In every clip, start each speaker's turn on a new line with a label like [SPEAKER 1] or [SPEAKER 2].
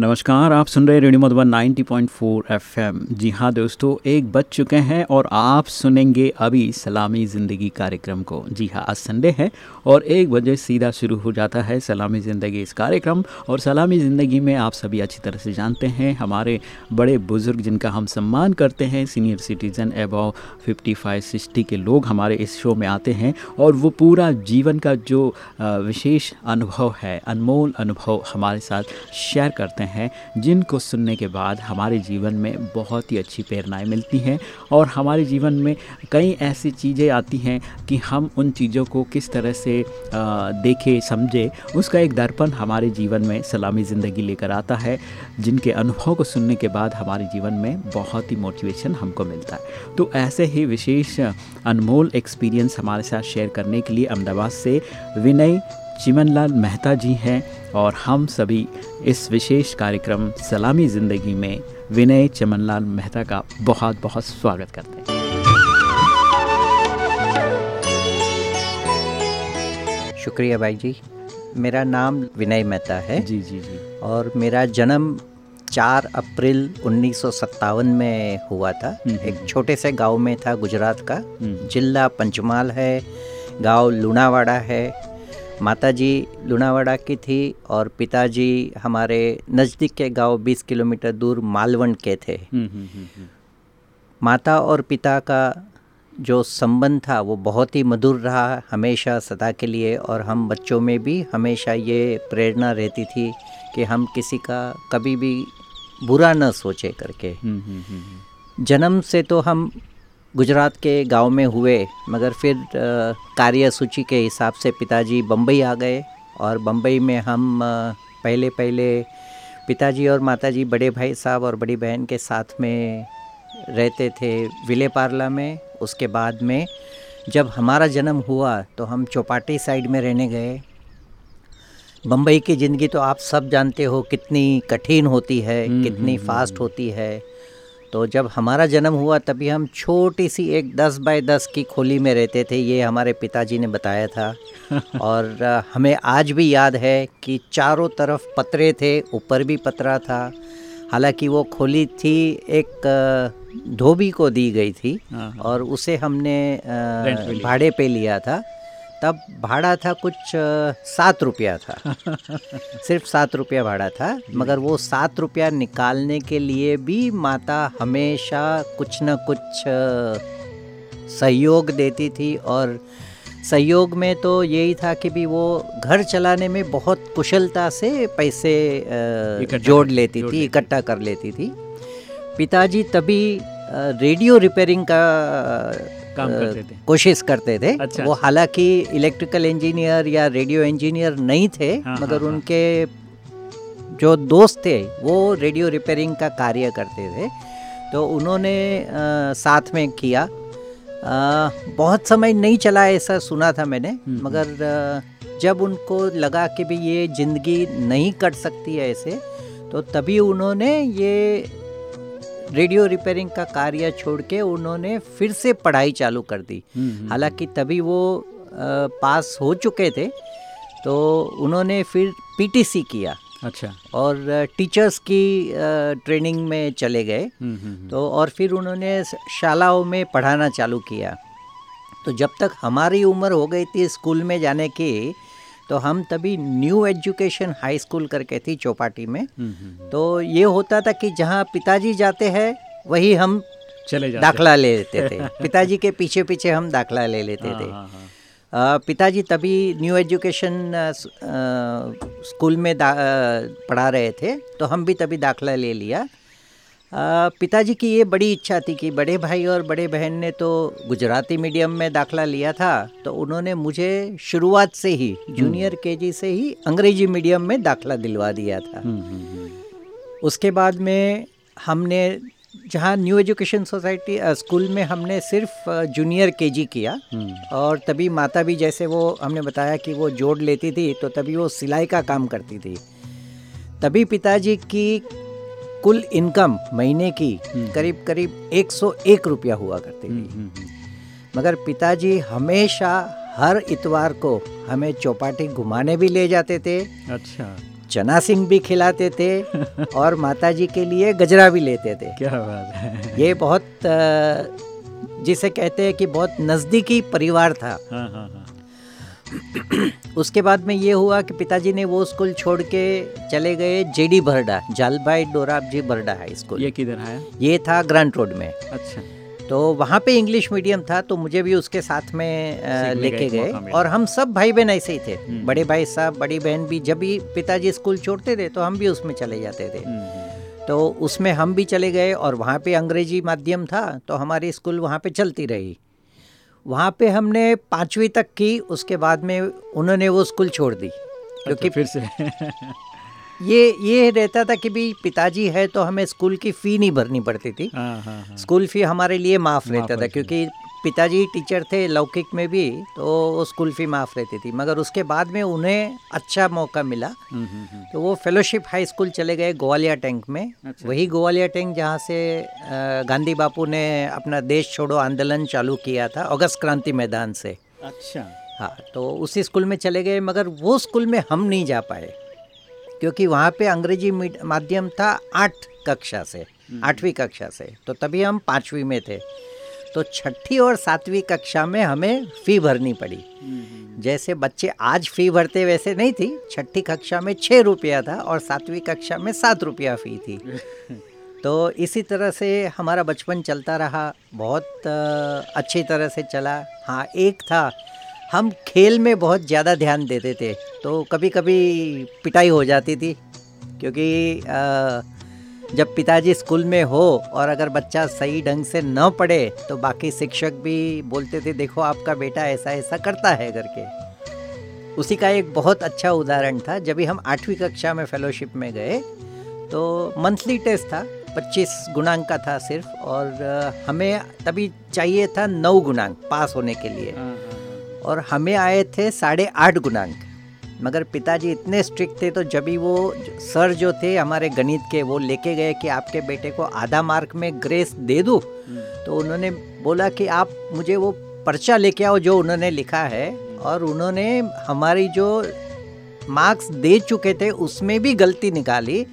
[SPEAKER 1] नमस्कार, आप सुन रहे रेडियो मधुबन 90.4 एफएम। जी हाँ दोस्तों, एक बज चुके हैं और आप सुनेंगे अभी सलामी ज़िंदगी कार्यक्रम को। जी हाँ आज संडे है और एक बजे सीधा शुरू हो जाता है सलामी ज़िंदगी इस कार्यक्रम। और सलामी ज़िंदगी में आप सभी अच्छी तरह से जानते हैं, हमारे बड़े बुज़ुर्ग जिनका हम सम्मान करते हैं, सीनियर सिटीज़न एबव 55 सिक्सटी के लोग हमारे इस शो में आते हैं और वो पूरा जीवन का जो विशेष अनुभव है, अनमोल अनुभव हमारे साथ शेयर करते हैं हैं, जिनको सुनने के बाद हमारे जीवन में बहुत ही अच्छी प्रेरणाएँ मिलती हैं और हमारे जीवन में कई ऐसी चीज़ें आती हैं कि हम उन चीज़ों को किस तरह से देखें, समझे, उसका एक दर्पण हमारे जीवन में सलामी ज़िंदगी लेकर आता है, जिनके अनुभव को सुनने के बाद हमारे जीवन में बहुत ही मोटिवेशन हमको मिलता है। तो ऐसे ही विशेष, अनमोल एक्सपीरियंस हमारे साथ शेयर करने के लिए अहमदाबाद से विनय चिमनलाल मेहता जी हैं और हम सभी इस विशेष कार्यक्रम सलामी ज़िंदगी में विनय चमनलाल मेहता का बहुत बहुत स्वागत करते हैं।
[SPEAKER 2] शुक्रिया भाई जी। मेरा नाम विनय मेहता है
[SPEAKER 1] जी जी जी।
[SPEAKER 2] और मेरा जन्म 4 अप्रैल उन्नीस सौ सत्तावन में हुआ था। हम्म, एक हम्म। छोटे से गाँव में था गुजरात का। हम्म। जिला पंचमाल है गाँव लुणावाड़ा है माताजी लुणावाड़ा की थी और पिताजी हमारे नज़दीक के गाँव 20 किलोमीटर दूर मालवण के थे। हम्म, हम्म, हम्म, माता और पिता का जो संबंध था वो बहुत ही मधुर रहा हमेशा सदा के लिए और हम बच्चों में भी हमेशा ये प्रेरणा रहती थी कि हम किसी का कभी भी बुरा न सोचे करके। जन्म से तो हम गुजरात के गाँव में हुए मगर फिर कार्य सूची के हिसाब से पिताजी बम्बई आ गए और बम्बई में हम पहले पहले पिताजी और माताजी बड़े भाई साहब और बड़ी बहन के साथ में रहते थे विले पार्ला में। उसके बाद में जब हमारा जन्म हुआ तो हम चौपाटी साइड में रहने गए। बम्बई की ज़िंदगी तो आप सब जानते हो कितनी कठिन होती है हम्म, कितनी हम्म, फास्ट हम्म, होती है। तो जब हमारा जन्म हुआ तभी हम छोटी सी एक दस बाय दस की खोली में रहते थे ये हमारे पिताजी ने बताया था। और हमें आज भी याद है कि चारों तरफ़ पतरे थे ऊपर भी पतरा था। हालाँकि वो खोली थी एक धोबी को दी गई थी हाँ, हाँ। और उसे हमने भाड़े पे लिया था। तब भाड़ा था कुछ सात रुपया था। सिर्फ़ सात रुपया भाड़ा था मगर वो सात रुपया निकालने के लिए भी माता हमेशा कुछ न कुछ सहयोग देती थी और सहयोग में तो यही था कि भी वो घर चलाने में बहुत कुशलता से पैसे जोड़ लेती थी इकट्ठा कर लेती थी। पिताजी तभी रेडियो रिपेयरिंग का काम करते थे कोशिश करते थे अच्छा, वो अच्छा। हालाँकि इलेक्ट्रिकल इंजीनियर या रेडियो इंजीनियर नहीं थे हाँ, मगर हाँ, हाँ। उनके जो दोस्त थे वो रेडियो रिपेयरिंग का कार्य करते थे तो उन्होंने आ, साथ में किया आ, बहुत समय नहीं चला ऐसा सुना था मैंने हम्म, हम्म। मगर आ, जब उनको लगा कि भी ये ज़िंदगी नहीं कट सकती है ऐसे तो तभी उन्होंने ये रेडियो रिपेयरिंग का कार्य छोड़ के उन्होंने फिर से पढ़ाई चालू कर दी। हम्म, हम्म, हालाँकि हम्म। तभी वो आ, पास हो चुके थे तो उन्होंने फिर पीटीसी किया।
[SPEAKER 1] अच्छा।
[SPEAKER 2] और टीचर्स की ट्रेनिंग में चले गए। तो और फिर उन्होंने शालाओं में पढ़ाना चालू किया। तो जब तक हमारी उम्र हो गई थी स्कूल में जाने की तो हम तभी न्यू एजुकेशन हाई स्कूल करके थी चौपाटी में। हम्म, हम्म, हम्म। तो ये होता था कि जहाँ पिताजी जाते हैं वही हम चले जाते। दाखला ले लेते थे। पिताजी के पीछे पीछे हम दाखला ले लेते हाँ, थे। हाँ, हाँ। पिताजी तभी न्यू एजुकेशन स्कूल में पढ़ा रहे थे तो हम भी तभी दाखला ले लिया। पिताजी की ये बड़ी इच्छा थी कि बड़े भाई और बड़े बहन ने तो गुजराती मीडियम में दाखला लिया था तो उन्होंने मुझे शुरुआत से ही जूनियर हम्म। केजी से ही अंग्रेज़ी मीडियम में दाखला दिलवा दिया था। हम्म, हम्म, उसके बाद में हमने जहाँ न्यू एजुकेशन सोसाइटी स्कूल में हमने सिर्फ़ जूनियर केजी किया और तभी माता भी जैसे वो हमने बताया कि वो जोड़ लेती थी तो तभी वो सिलाई का काम करती थी। तभी पिताजी की कुल इनकम महीने की
[SPEAKER 1] हम्म।
[SPEAKER 2] करीब करीब 101 रुपया हुआ करती थी।
[SPEAKER 1] हम्म, हम्म।
[SPEAKER 2] मगर पिताजी हमेशा हर इतवार को हमें चौपाटी घुमाने भी ले जाते थे
[SPEAKER 1] अच्छा।
[SPEAKER 2] चना सिंह भी खिलाते थे और माताजी के लिए गजरा भी लेते थे।
[SPEAKER 1] क्या बात है।
[SPEAKER 2] ये बहुत जिसे कहते हैं कि बहुत नज़दीकी परिवार था।
[SPEAKER 1] हाँ हाँ हाँ।
[SPEAKER 2] उसके बाद में ये हुआ कि पिताजी ने वो स्कूल छोड़ के चले गए JD Barda Jalbai Dorabji Barda high school.
[SPEAKER 1] ये किधर है?
[SPEAKER 2] ये था ग्रांट रोड में।
[SPEAKER 1] अच्छा।
[SPEAKER 2] तो वहाँ पे इंग्लिश मीडियम था तो मुझे भी उसके साथ में लेके गए। और हम सब भाई बहन ऐसे ही थे।
[SPEAKER 1] हम्म।
[SPEAKER 2] बड़े भाई साहब बड़ी बहन भी जब भी पिताजी स्कूल छोड़ते थे तो हम भी उसमें चले जाते थे।
[SPEAKER 1] हम्म,
[SPEAKER 2] तो उसमें हम भी चले गए और वहाँ पे अंग्रेज़ी माध्यम था तो हमारी स्कूल वहाँ पे चलती रही। वहाँ पे हमने पाँचवीं तक की उसके बाद में उन्होंने वो स्कूल छोड़ दी
[SPEAKER 1] क्योंकि
[SPEAKER 2] क्योंकि
[SPEAKER 1] फिर से।
[SPEAKER 2] ये ये रहता था कि भाई पिताजी है तो हमें स्कूल की फ़ी नहीं भरनी पड़ती थी।
[SPEAKER 1] हाँ हाँ हाँ।
[SPEAKER 2] स्कूल फ़ी हमारे लिए माफ़ रहता था। क्योंकि पिताजी टीचर थे लौकिक में भी तो स्कूल फ़ी माफ़ रहती थी। मगर उसके बाद में उन्हें अच्छा मौका मिला।
[SPEAKER 1] हम्म, हम्म, हम्म।
[SPEAKER 2] तो वो फेलोशिप हाई स्कूल चले गए ग्वालिया टैंक में।
[SPEAKER 1] अच्छा।
[SPEAKER 2] वही ग्वालिया टैंक जहाँ से गांधी बापू ने अपना देश छोड़ो आंदोलन चालू किया था अगस्त क्रांति मैदान से।
[SPEAKER 1] अच्छा।
[SPEAKER 2] हाँ तो उसी स्कूल में चले गए मगर वो स्कूल में हम नहीं जा पाए। क्योंकि वहाँ पे अंग्रेज़ी माध्यम था आठ कक्षा से आठवीं कक्षा से। तो तभी हम पाँचवीं में थे। तो छठी और सातवीं कक्षा में हमें फ़ी भरनी पड़ी।
[SPEAKER 1] हम्म,
[SPEAKER 2] जैसे बच्चे आज फ़ी भरते वैसे नहीं थी छठी कक्षा में छः रुपया था और सातवीं कक्षा में सात रुपया फ़ी थी। तो इसी तरह से हमारा बचपन चलता रहा बहुत अच्छी तरह से चला। हाँ एक था हम खेल में बहुत ज़्यादा ध्यान देते थे तो कभी कभी पिटाई हो जाती थी क्योंकि अ, जब पिताजी स्कूल में हो और अगर बच्चा सही ढंग से न पढ़े तो बाकी शिक्षक भी बोलते थे देखो आपका बेटा ऐसा ऐसा करता है करके। उसी का एक बहुत अच्छा उदाहरण था जब भी हम आठवीं कक्षा में फेलोशिप में गए तो मंथली टेस्ट था 25 गुणांक का था सिर्फ़ और हमें तभी चाहिए था नौ गुणांक पास होने के लिए।
[SPEAKER 1] हाँ, हाँ, हाँ।
[SPEAKER 2] और हमें आए थे साढ़े आठ गुणांक। मगर पिताजी इतने स्ट्रिक्ट थे तो जब भी वो सर जो थे हमारे गणित के, वो लेके गए कि आपके बेटे को आधा मार्क में ग्रेस दे दूँ तो उन्होंने बोला कि आप मुझे वो पर्चा लेके आओ जो उन्होंने लिखा है। और उन्होंने हमारी जो मार्क्स दे चुके थे, उसमें भी गलती निकाली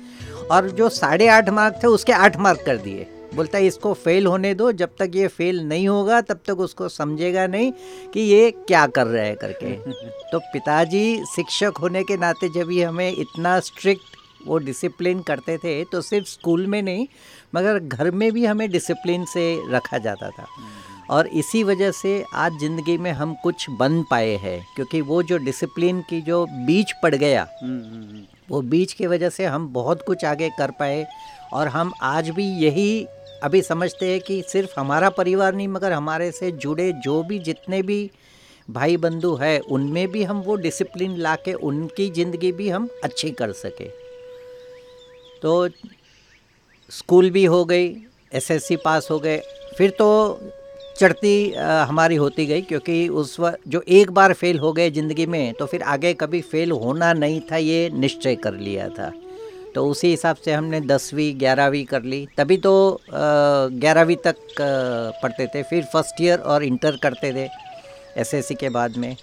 [SPEAKER 2] और जो साढ़े आठ मार्क थे, उसके आठ मार्क कर दिए। बोलता है इसको फेल होने दो जब तक ये फेल नहीं होगा तब तक उसको समझेगा नहीं कि ये क्या कर रहा है करके. तो पिताजी शिक्षक होने के नाते जब ये हमें इतना स्ट्रिक्ट वो डिसिप्लिन करते थे तो सिर्फ़ स्कूल में नहीं मगर घर में भी हमें डिसिप्लिन से रखा जाता था। और इसी वजह से आज ज़िंदगी में हम कुछ बन पाए हैं क्योंकि वो जो डिसिप्लिन की जो बीज पड़ गया
[SPEAKER 1] हम्म, हम्म, हम्म।
[SPEAKER 2] वो बीज की वजह से हम बहुत कुछ आगे कर पाए और हम आज भी यही अभी समझते हैं कि सिर्फ़ हमारा परिवार नहीं, मगर हमारे से जुड़े जो भी जितने भी भाई बंधु है, उनमें भी हम वो डिसिप्लिन ला के उनकी ज़िंदगी भी हम अच्छी कर सके। तो स्कूल भी हो गई एसएससी पास हो गए, फिर तो चढ़ती हमारी होती गई, क्योंकि उस वक्त जो एक बार फेल हो गए ज़िंदगी में तो फिर आगे कभी फेल होना नहीं था, ये निश्चय कर लिया था। तो उसी हिसाब से हमने दसवीं ग्यारहवीं कर ली। तभी तो ग्यारहवीं तक पढ़ते थे। फिर फ़र्स्ट ईयर और इंटर करते थे एसएससी के बाद में।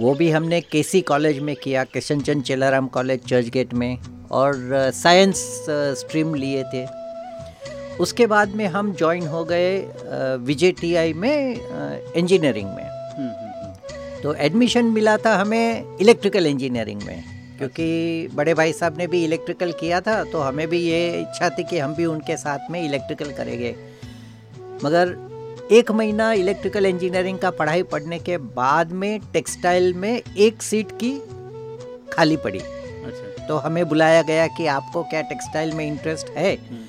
[SPEAKER 2] वो भी हमने केसी कॉलेज में किया Kishan Chand Chelaram college Churchgate में और साइंस स्ट्रीम लिए थे। उसके बाद में हम ज्वाइन हो गए विजय टी में इंजीनियरिंग में।
[SPEAKER 1] हम्म, हम्म, हम्म।
[SPEAKER 2] तो एडमिशन मिला था हमें इलेक्ट्रिकल इंजीनियरिंग में। क्योंकि बड़े भाई साहब ने भी इलेक्ट्रिकल किया था तो हमें भी ये इच्छा थी कि हम भी उनके साथ में इलेक्ट्रिकल करेंगे। मगर एक महीना इलेक्ट्रिकल इंजीनियरिंग का पढ़ाई पढ़ने के बाद में टेक्सटाइल में एक सीट की खाली पड़ी।
[SPEAKER 1] अच्छा।
[SPEAKER 2] तो हमें बुलाया गया कि आपको क्या टेक्सटाइल में इंटरेस्ट है?
[SPEAKER 1] हम्म,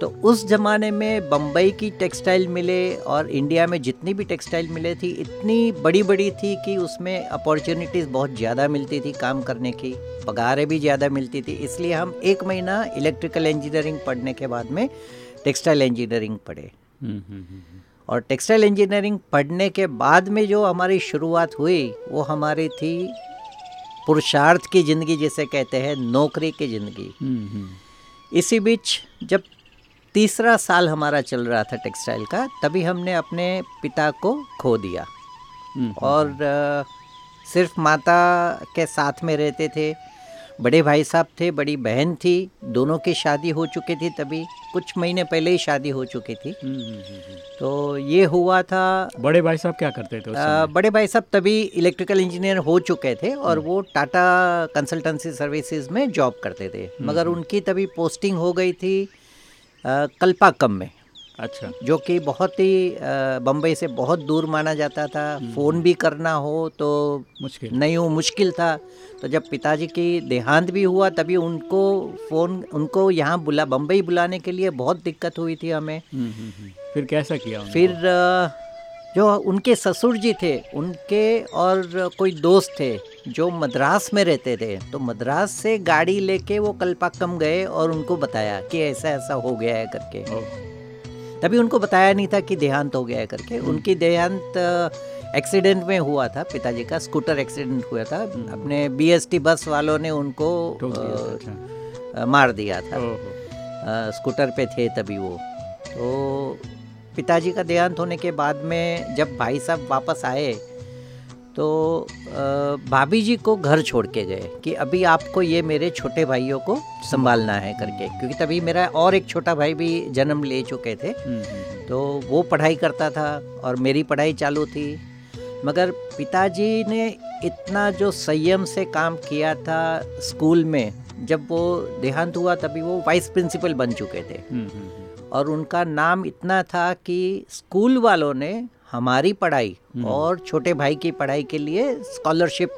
[SPEAKER 2] तो उस ज़माने में बम्बई की टेक्सटाइल मिले और इंडिया में जितनी भी टेक्सटाइल मिले थी इतनी बड़ी बड़ी थी कि उसमें अपॉर्चुनिटीज़ बहुत ज़्यादा मिलती थी काम करने की पगारें भी ज़्यादा मिलती थी। इसलिए हम एक महीना इलेक्ट्रिकल इंजीनियरिंग पढ़ने के बाद में टेक्सटाइल इंजीनियरिंग पढ़े।
[SPEAKER 1] हम्म, हम्म, हम्म,
[SPEAKER 2] और टेक्सटाइल इंजीनियरिंग पढ़ने के बाद में जो हमारी शुरुआत हुई वो हमारी थी पुरुषार्थ की ज़िंदगी जिसे कहते हैं नौकरी की ज़िंदगी। इसी बीच जब तीसरा साल हमारा चल रहा था टेक्सटाइल का तभी हमने अपने पिता को खो दिया।
[SPEAKER 1] हम्म,
[SPEAKER 2] और अ, सिर्फ़ माता के साथ में रहते थे बड़े भाई साहब थे बड़ी बहन थी दोनों की शादी हो चुकी थी तभी कुछ महीने पहले ही शादी हो चुकी थी।
[SPEAKER 1] हम्म, हम्म, हम्म, हम्म।
[SPEAKER 2] तो ये हुआ था
[SPEAKER 1] बड़े भाई साहब क्या करते थे
[SPEAKER 2] अ, बड़े भाई साहब तभी इलेक्ट्रिकल इंजीनियर हो चुके थे और वो टाटा कंसल्टेंसी सर्विसेज़ में जॉब करते थे। मगर उनकी तभी पोस्टिंग हो गई थी कल्पाकम में।
[SPEAKER 1] अच्छा।
[SPEAKER 2] जो कि बहुत ही बम्बई से बहुत दूर माना जाता था। फ़ोन भी करना हो तो
[SPEAKER 1] मुश्किल।
[SPEAKER 2] नहीं हो मुश्किल था। तो जब पिताजी की देहांत भी हुआ तभी उनको फ़ोन उनको यहाँ बुला बम्बई बुलाने के लिए बहुत दिक्कत हुई थी हमें।
[SPEAKER 1] हम्म, हम्म, हम्म। फिर कैसा किया
[SPEAKER 2] फिर जो उनके ससुर जी थे उनके और कोई दोस्त थे जो मद्रास में रहते थे तो मद्रास से गाड़ी लेके वो कल्पाकम गए और उनको बताया कि ऐसा ऐसा हो गया है करके। तभी उनको बताया नहीं था कि देहांत हो गया है करके। उनकी देहांत एक्सीडेंट में हुआ था पिताजी का स्कूटर एक्सीडेंट हुआ था। अपने बीएसटी बस वालों ने उनको
[SPEAKER 1] दिया
[SPEAKER 2] अ,
[SPEAKER 1] अच्छा।
[SPEAKER 2] मार दिया था। अ, स्कूटर पे थे तभी वो। तो पिताजी का देहांत होने के बाद में जब भाई साहब वापस आए तो भाभी जी को घर छोड़ के गए कि अभी आपको ये मेरे छोटे भाइयों को संभालना है करके क्योंकि तभी मेरा और एक छोटा भाई भी जन्म ले चुके थे।
[SPEAKER 1] हम्म, हम्म,
[SPEAKER 2] तो वो पढ़ाई करता था और मेरी पढ़ाई चालू थी। मगर पिताजी ने इतना जो संयम से काम किया था स्कूल में जब वो देहांत हुआ तभी वो वाइस प्रिंसिपल बन चुके थे।
[SPEAKER 1] हम्म, हम्म, हम्म।
[SPEAKER 2] और उनका नाम इतना था कि स्कूल वालों ने हमारी पढ़ाई और छोटे भाई की पढ़ाई के लिए स्कॉलरशिप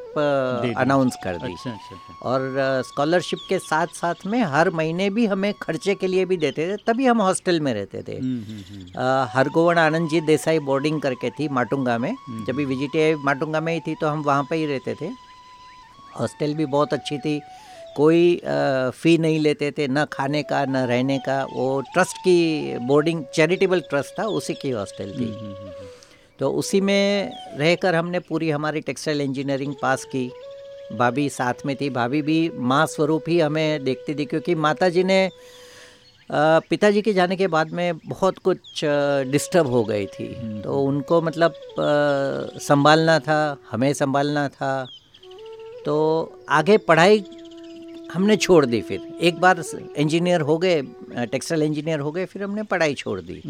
[SPEAKER 2] अनाउंस कर दी।
[SPEAKER 1] अच्छा अच्छा अच्छा।
[SPEAKER 2] और स्कॉलरशिप के साथ साथ में हर महीने भी हमें खर्चे के लिए भी देते थे तभी हम हॉस्टल में रहते थे।
[SPEAKER 1] हम्म, हम्म, हम्म।
[SPEAKER 2] अ, हरगोवन आनंद जी देसाई बोर्डिंग करके थी माटुंगा में। जब भी विजिटे माटुंगा में ही थी तो हम वहाँ पर ही रहते थे। हॉस्टल भी बहुत अच्छी थी। कोई फ़ी नहीं लेते थे न खाने का न रहने का। वो ट्रस्ट की बोर्डिंग चैरिटेबल ट्रस्ट था उसी की हॉस्टल थी।
[SPEAKER 1] हम्म, हम्म, हम्म।
[SPEAKER 2] तो उसी में रहकर हमने पूरी हमारी टेक्सटाइल इंजीनियरिंग पास की। भाभी साथ में थी। भाभी भी माँ स्वरूप ही हमें देखती थी क्योंकि माता जी ने पिताजी के जाने के बाद में बहुत कुछ डिस्टर्ब हो गई थी। तो उनको मतलब संभालना था हमें संभालना था। तो आगे पढ़ाई हमने छोड़ दी फिर। एक बार इंजीनियर हो गए टेक्सटाइल इंजीनियर हो गए फिर हमने पढ़ाई छोड़ दी।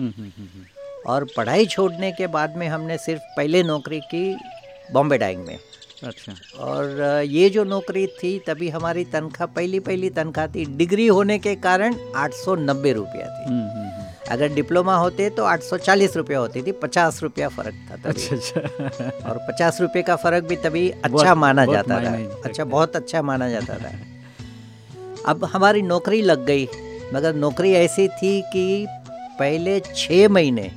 [SPEAKER 2] और पढ़ाई छोड़ने के बाद में हमने सिर्फ़ पहले नौकरी की बॉम्बे डाइंग में।
[SPEAKER 1] अच्छा।
[SPEAKER 2] और ये जो नौकरी थी तभी हमारी तनख्वाह पहली पहली तनख्वाह थी। डिग्री होने के कारण आठ सौ नब्बे रुपया थी।
[SPEAKER 1] हम्म, हम्म, हम्म।
[SPEAKER 2] अगर डिप्लोमा होते तो आठ सौ चालीस रुपया होती थी। पचास रुपया फ़र्क था तभी।
[SPEAKER 1] अच्छा अच्छा।
[SPEAKER 2] और पचास रुपये का फ़र्क भी तभी अच्छा माना जाता था। अच्छा बहुत अच्छा माना जाता था। अब हमारी नौकरी लग गई मगर नौकरी ऐसी थी कि पहले छः महीने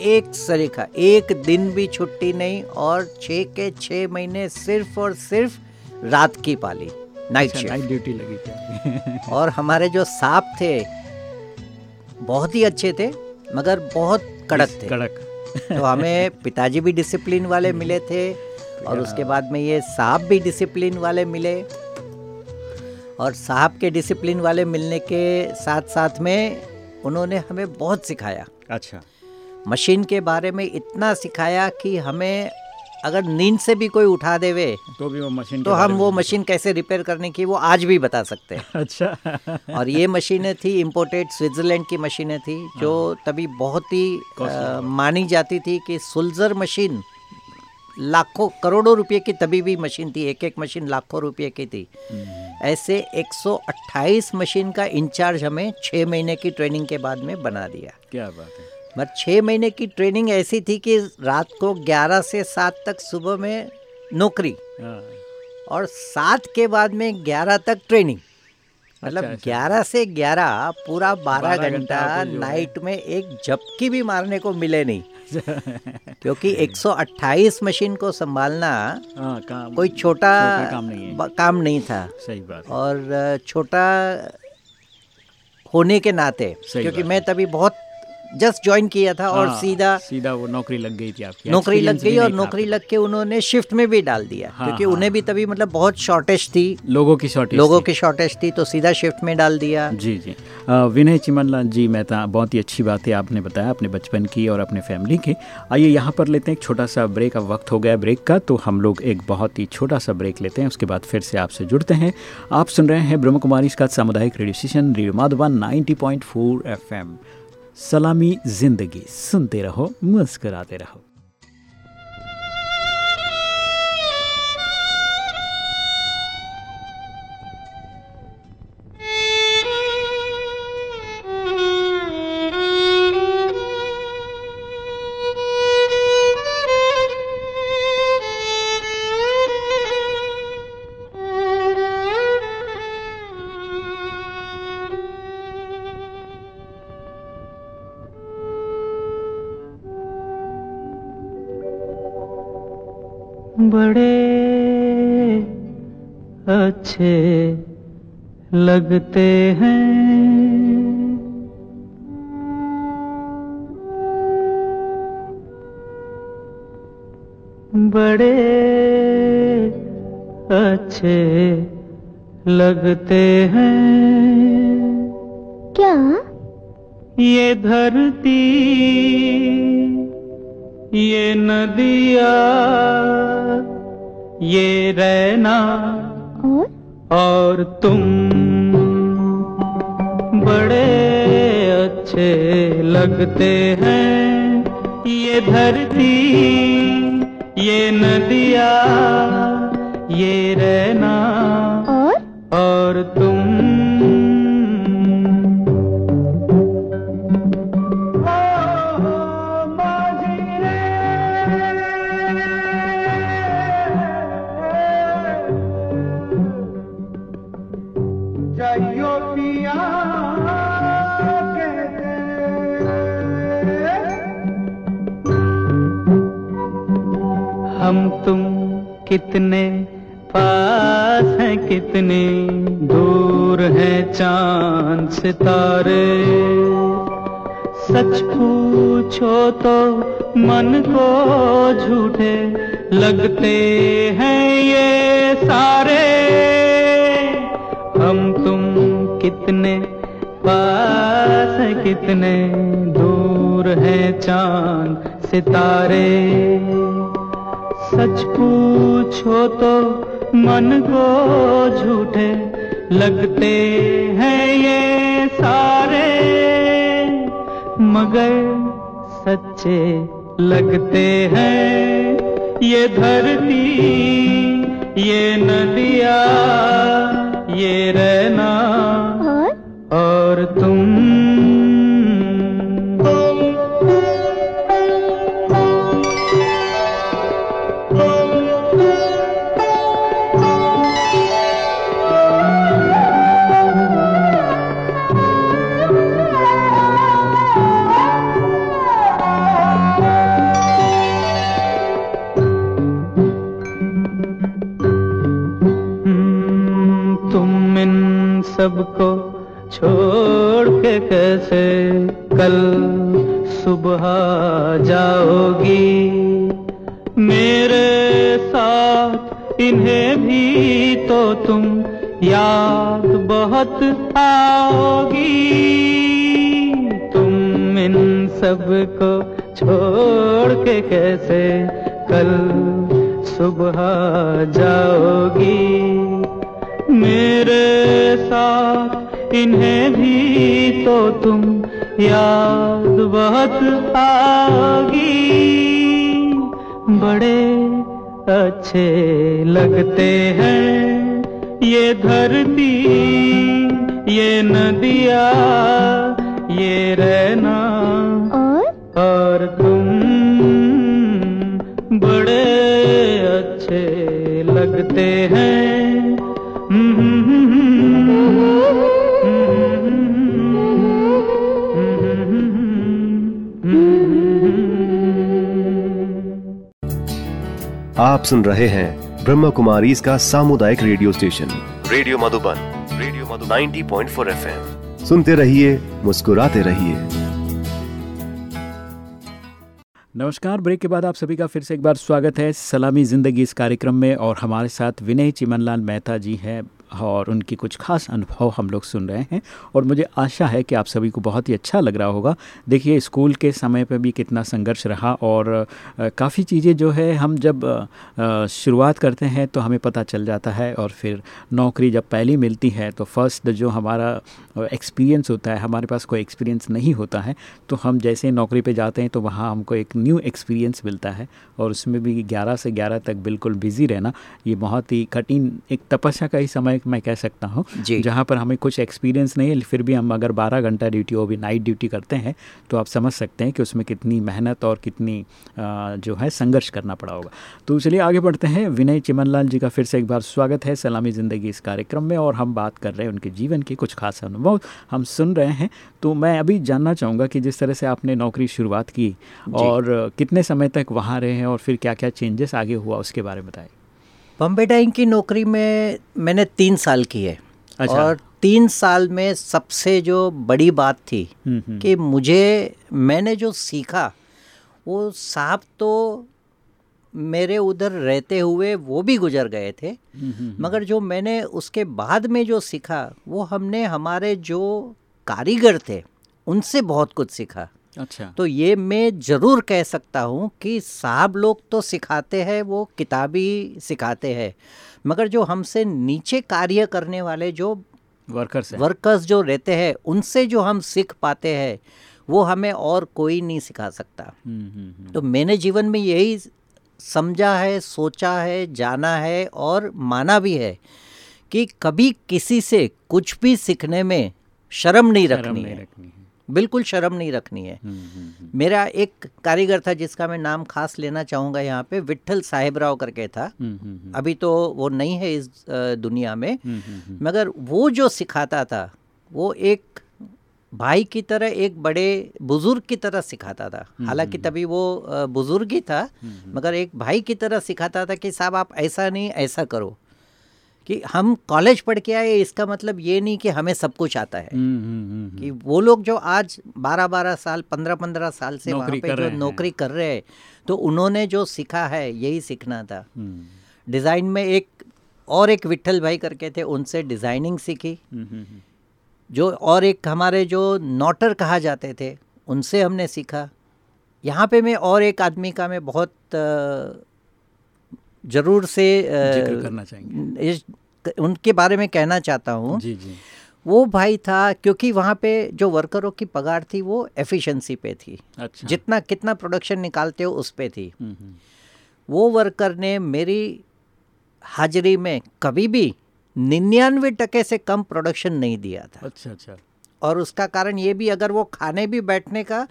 [SPEAKER 2] एक सरीखा एक दिन भी छुट्टी नहीं और छः के छः महीने सिर्फ़ और सिर्फ़ रात की पाली नाइट
[SPEAKER 1] नाइट ड्यूटी लगी थी।
[SPEAKER 2] और हमारे जो साहब थे बहुत ही अच्छे थे मगर बहुत कड़क थे।
[SPEAKER 1] कड़क।
[SPEAKER 2] तो हमें पिताजी भी डिसिप्लिन वाले मिले थे और उसके बाद में ये साहब भी डिसिप्लिन वाले मिले। और साहब के डिसिप्लिन वाले मिलने के साथ साथ में उन्होंने हमें बहुत सिखाया।
[SPEAKER 1] अच्छा।
[SPEAKER 2] मशीन के बारे में इतना सिखाया कि हमें अगर नींद से भी कोई उठा देवे
[SPEAKER 1] तो भी वो मशीन
[SPEAKER 2] तो हम वो मशीन कैसे रिपेयर करने की वो आज भी बता सकते हैं।
[SPEAKER 1] अच्छा।
[SPEAKER 2] और ये मशीनें थी इम्पोर्टेड स्विट्ज़रलैंड की मशीनें थी जो तभी बहुत ही अ, मानी जाती थी कि सुल्जर मशीन लाखों करोड़ों रुपए की तभी भी मशीन थी एक एक मशीन लाखों रुपए की थी। ऐसे 128 मशीन का इंचार्ज हमें छः महीने की ट्रेनिंग के बाद में बना दिया।
[SPEAKER 1] क्या बात है।
[SPEAKER 2] मगर छः महीने की ट्रेनिंग ऐसी थी कि रात को 11 से सात तक सुबह में नौकरी।
[SPEAKER 1] हाँ,
[SPEAKER 2] और सात के बाद में 11 तक ट्रेनिंग। मतलब
[SPEAKER 1] अच्छा, अच्छा।
[SPEAKER 2] 11 से 11 पूरा 12
[SPEAKER 1] 12 घंटा
[SPEAKER 2] नाइट में एक झपकी भी मारने को मिले नहीं। क्योंकि 128 मशीन को संभालना
[SPEAKER 1] हाँ काम
[SPEAKER 2] कोई छोटा
[SPEAKER 1] छोटा काम नहीं है।
[SPEAKER 2] काम नहीं था।
[SPEAKER 1] सही बात
[SPEAKER 2] और छोटा होने के नाते क्योंकि मैं तभी बहुत जस्ट ज्वाइन किया था और
[SPEAKER 1] हाँ,
[SPEAKER 2] सीधा
[SPEAKER 1] सीधा वो नौकरी लग गई थी आपकी।
[SPEAKER 2] नौकरी लग गई और नौकरी लग के उन्होंने शिफ्ट में भी डाल दिया
[SPEAKER 1] हाँ,
[SPEAKER 2] क्योंकि
[SPEAKER 1] हाँ,
[SPEAKER 2] उन्हें भी तभी मतलब बहुत शॉर्टेज थी।
[SPEAKER 1] लोगों की शॉर्टेज
[SPEAKER 2] लोगों की शॉर्टेज थी तो सीधा शिफ्ट में डाल दिया।
[SPEAKER 1] जी जी। विनय चिमनलाल जी मेहता बहुत ही अच्छी बात है आपने बताया अपने बचपन की और अपने फैमिली की। आइए यहाँ पर लेते हैं एक छोटा सा ब्रेक अब वक्त हो गया ब्रेक का तो हम लोग एक बहुत ही छोटा सा ब्रेक लेते हैं उसके बाद फिर से आपसे जुड़ते हैं। आप सुन रहे हैं ब्रह्म कुमारी इसका सामुदायिक radio station radio Madhavan 90.4 FM सलामी ज़िंदगी सुनते रहो मुस्कराते रहो।
[SPEAKER 3] बड़े अच्छे लगते हैं। बड़े अच्छे लगते हैं।
[SPEAKER 4] क्या?
[SPEAKER 3] ये धरती ये नदिया ये रहना
[SPEAKER 4] और?
[SPEAKER 3] और तुम बड़े अच्छे लगते हैं। ये धरती ये नदिया ये रहना
[SPEAKER 4] और?
[SPEAKER 3] और तुम कितने पास हैं, कितने दूर हैं चाँद सितारे। सच पूछो तो मन को झूठे लगते हैं ये सारे। हम तुम कितने पास हैं, कितने दूर हैं चाँद सितारे। सच पूछो तो मन को झूठे लगते हैं ये सारे मगर सच्चे लगते हैं। ये धरती ये नदिया ये रहना
[SPEAKER 4] और?
[SPEAKER 3] और तुम छोड़ के कैसे कल सुबह जाओगी? मेरे साथ इन्हें भी तो तुम याद बहुत आओगी। तुम इन सबको छोड़ के कैसे कल सुबह जाओगी? मेरे साथ इन्हें भी तो तुम याद बहुत आगी। बड़े अच्छे लगते हैं ये धरती ये नदिया ये रहना।
[SPEAKER 4] और?
[SPEAKER 3] और तुम बड़े अच्छे लगते हैं।
[SPEAKER 5] आप सुन रहे हैं ब्रह्म कुमारी इसका सामुदायिक radio station. Radio Madhuban radio Madhuban. 90.4 FM. सुनते रहिए मुस्कुराते रहिए।
[SPEAKER 1] नमस्कार ब्रेक के बाद आप सभी का फिर से एक बार स्वागत है। सलामी ज़िंदगी इस कार्यक्रम में और हमारे साथ विनय चिमनलाल मेहता जी हैं। और उनकी कुछ खास अनुभव हम लोग सुन रहे हैं। और मुझे आशा है कि आप सभी को बहुत ही अच्छा लग रहा होगा। देखिए, स्कूल के समय पर भी कितना संघर्ष रहा और काफ़ी चीज़ें जो है हम जब शुरुआत करते हैं तो हमें पता चल जाता है और फिर नौकरी जब पहली मिलती है तो फ़र्स्ट जो हमारा एक्सपीरियंस होता है, हमारे पास कोई एक्सपीरियंस नहीं होता है तो हम जैसे नौकरी पे जाते हैं तो वहाँ हमको एक न्यू एक्सपीरियंस मिलता है और उसमें भी ग्यारह से ग्यारह तक बिल्कुल बिज़ी रहना, ये बहुत ही कठिन, एक तपस्या का ही समय एक मैं कह सकता हूँ जहाँ पर हमें कुछ एक्सपीरियंस नहीं है फिर भी हम अगर बारह घंटा ड्यूटी वो भी नाइट ड्यूटी करते हैं तो आप समझ सकते हैं कि उसमें कितनी मेहनत और कितनी जो है संघर्ष करना पड़ा होगा। तो चलिए आगे बढ़ते हैं। विनय चिमनलाल जी का फिर से एक बार स्वागत है सलामी ज़िंदगी इस कार्यक्रम में और हम बात कर रहे हैं उनके जीवन के कुछ खास अनुभव हम सुन रहे हैं। तो मैं अभी जानना चाहूँगा कि जिस तरह से आपने नौकरी शुरुआत की और कितने समय तक वहाँ रहे हैं और फिर क्या क्या चेंजेस आगे हुआ उसके बारे में बताएँ
[SPEAKER 2] बम्बे डाइंग की नौकरी में मैंने तीन साल की है अच्छा। और तीन साल में सबसे जो बड़ी बात थी हम्म, हम्म। कि मुझे मैंने जो सीखा वो साहब तो मेरे उधर रहते हुए वो भी गुजर गए थे हम्म, मगर जो मैंने उसके बाद में जो सीखा वो हमने हमारे जो कारीगर थे उनसे बहुत कुछ सीखा
[SPEAKER 1] अच्छा।
[SPEAKER 2] तो ये मैं ज़रूर कह सकता हूँ कि साहब लोग तो सिखाते हैं वो किताबी सिखाते हैं। मगर जो हमसे नीचे कार्य करने वाले जो
[SPEAKER 1] वर्कर्स
[SPEAKER 2] वर्कर्स जो रहते हैं उनसे जो हम सीख पाते हैं वो हमें और कोई नहीं सिखा सकता। हम्म, हम्म, हम्म। तो मैंने जीवन में यही समझा है सोचा है जाना है और माना भी है कि कभी किसी से कुछ भी सीखने में शर्म नहीं शर्म रखनी नहीं है। रखनी है। बिल्कुल शर्म नहीं रखनी है। हम्म, हम्म, हम्म। मेरा एक कारीगर था जिसका मैं नाम खास लेना चाहूँगा यहाँ पे विठल साहेब राव करके था। अभी तो वो नहीं है इस दुनिया में मगर वो जो सिखाता था वो एक भाई की तरह एक बड़े बुज़ुर्ग की तरह सिखाता था। हालाँकि तभी वो बुज़ुर्ग ही था मगर एक भाई की तरह सिखाता था कि साहब आप ऐसा नहीं ऐसा करो। कि हम कॉलेज पढ़ के आए इसका मतलब ये नहीं कि हमें सब कुछ आता है। हम्म, हम्म, हम्म, कि वो लोग जो आज बारह बारह साल पंद्रह पंद्रह साल से वहाँ पे जो नौकरी कर रहे हैं तो उन्होंने जो सीखा है यही सीखना था। डिज़ाइन में एक और एक विठल भाई करके थे उनसे डिज़ाइनिंग सीखी। जो और एक हमारे जो नोटर कहा जाते थे उनसे हमने सीखा। यहाँ पे मैं और एक आदमी का मैं बहुत ज़रूर से
[SPEAKER 1] करना चाहेंगे।
[SPEAKER 2] उनके बारे में कहना चाहता हूँ।
[SPEAKER 1] जी जी।
[SPEAKER 2] वो भाई था क्योंकि वहाँ पे जो वर्करों की पगार थी वो एफिशिएंसी पे थी।
[SPEAKER 1] अच्छा।
[SPEAKER 2] जितना कितना प्रोडक्शन निकालते हो उस पे थी।
[SPEAKER 1] हम्म, हम्म।
[SPEAKER 2] वो वर्कर ने मेरी हाजिरी में कभी भी निन्यानवे टके से कम प्रोडक्शन नहीं दिया था।
[SPEAKER 1] अच्छा अच्छा।
[SPEAKER 2] और उसका कारण ये भी अगर वो खाने भी बैठने का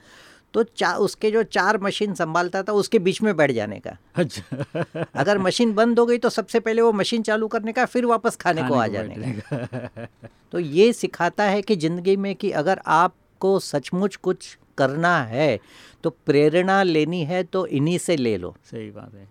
[SPEAKER 2] तो चा उसके जो चार मशीन संभालता था उसके बीच में बैठ जाने का।
[SPEAKER 1] अच्छा।
[SPEAKER 2] अगर मशीन बंद हो गई तो सबसे पहले वो मशीन चालू करने का फिर वापस खाने, खाने को आ जाने का। तो ये सिखाता है कि ज़िंदगी में कि अगर आपको सचमुच कुछ करना है तो प्रेरणा लेनी है तो इन्हीं से ले लो।
[SPEAKER 1] सही बात है।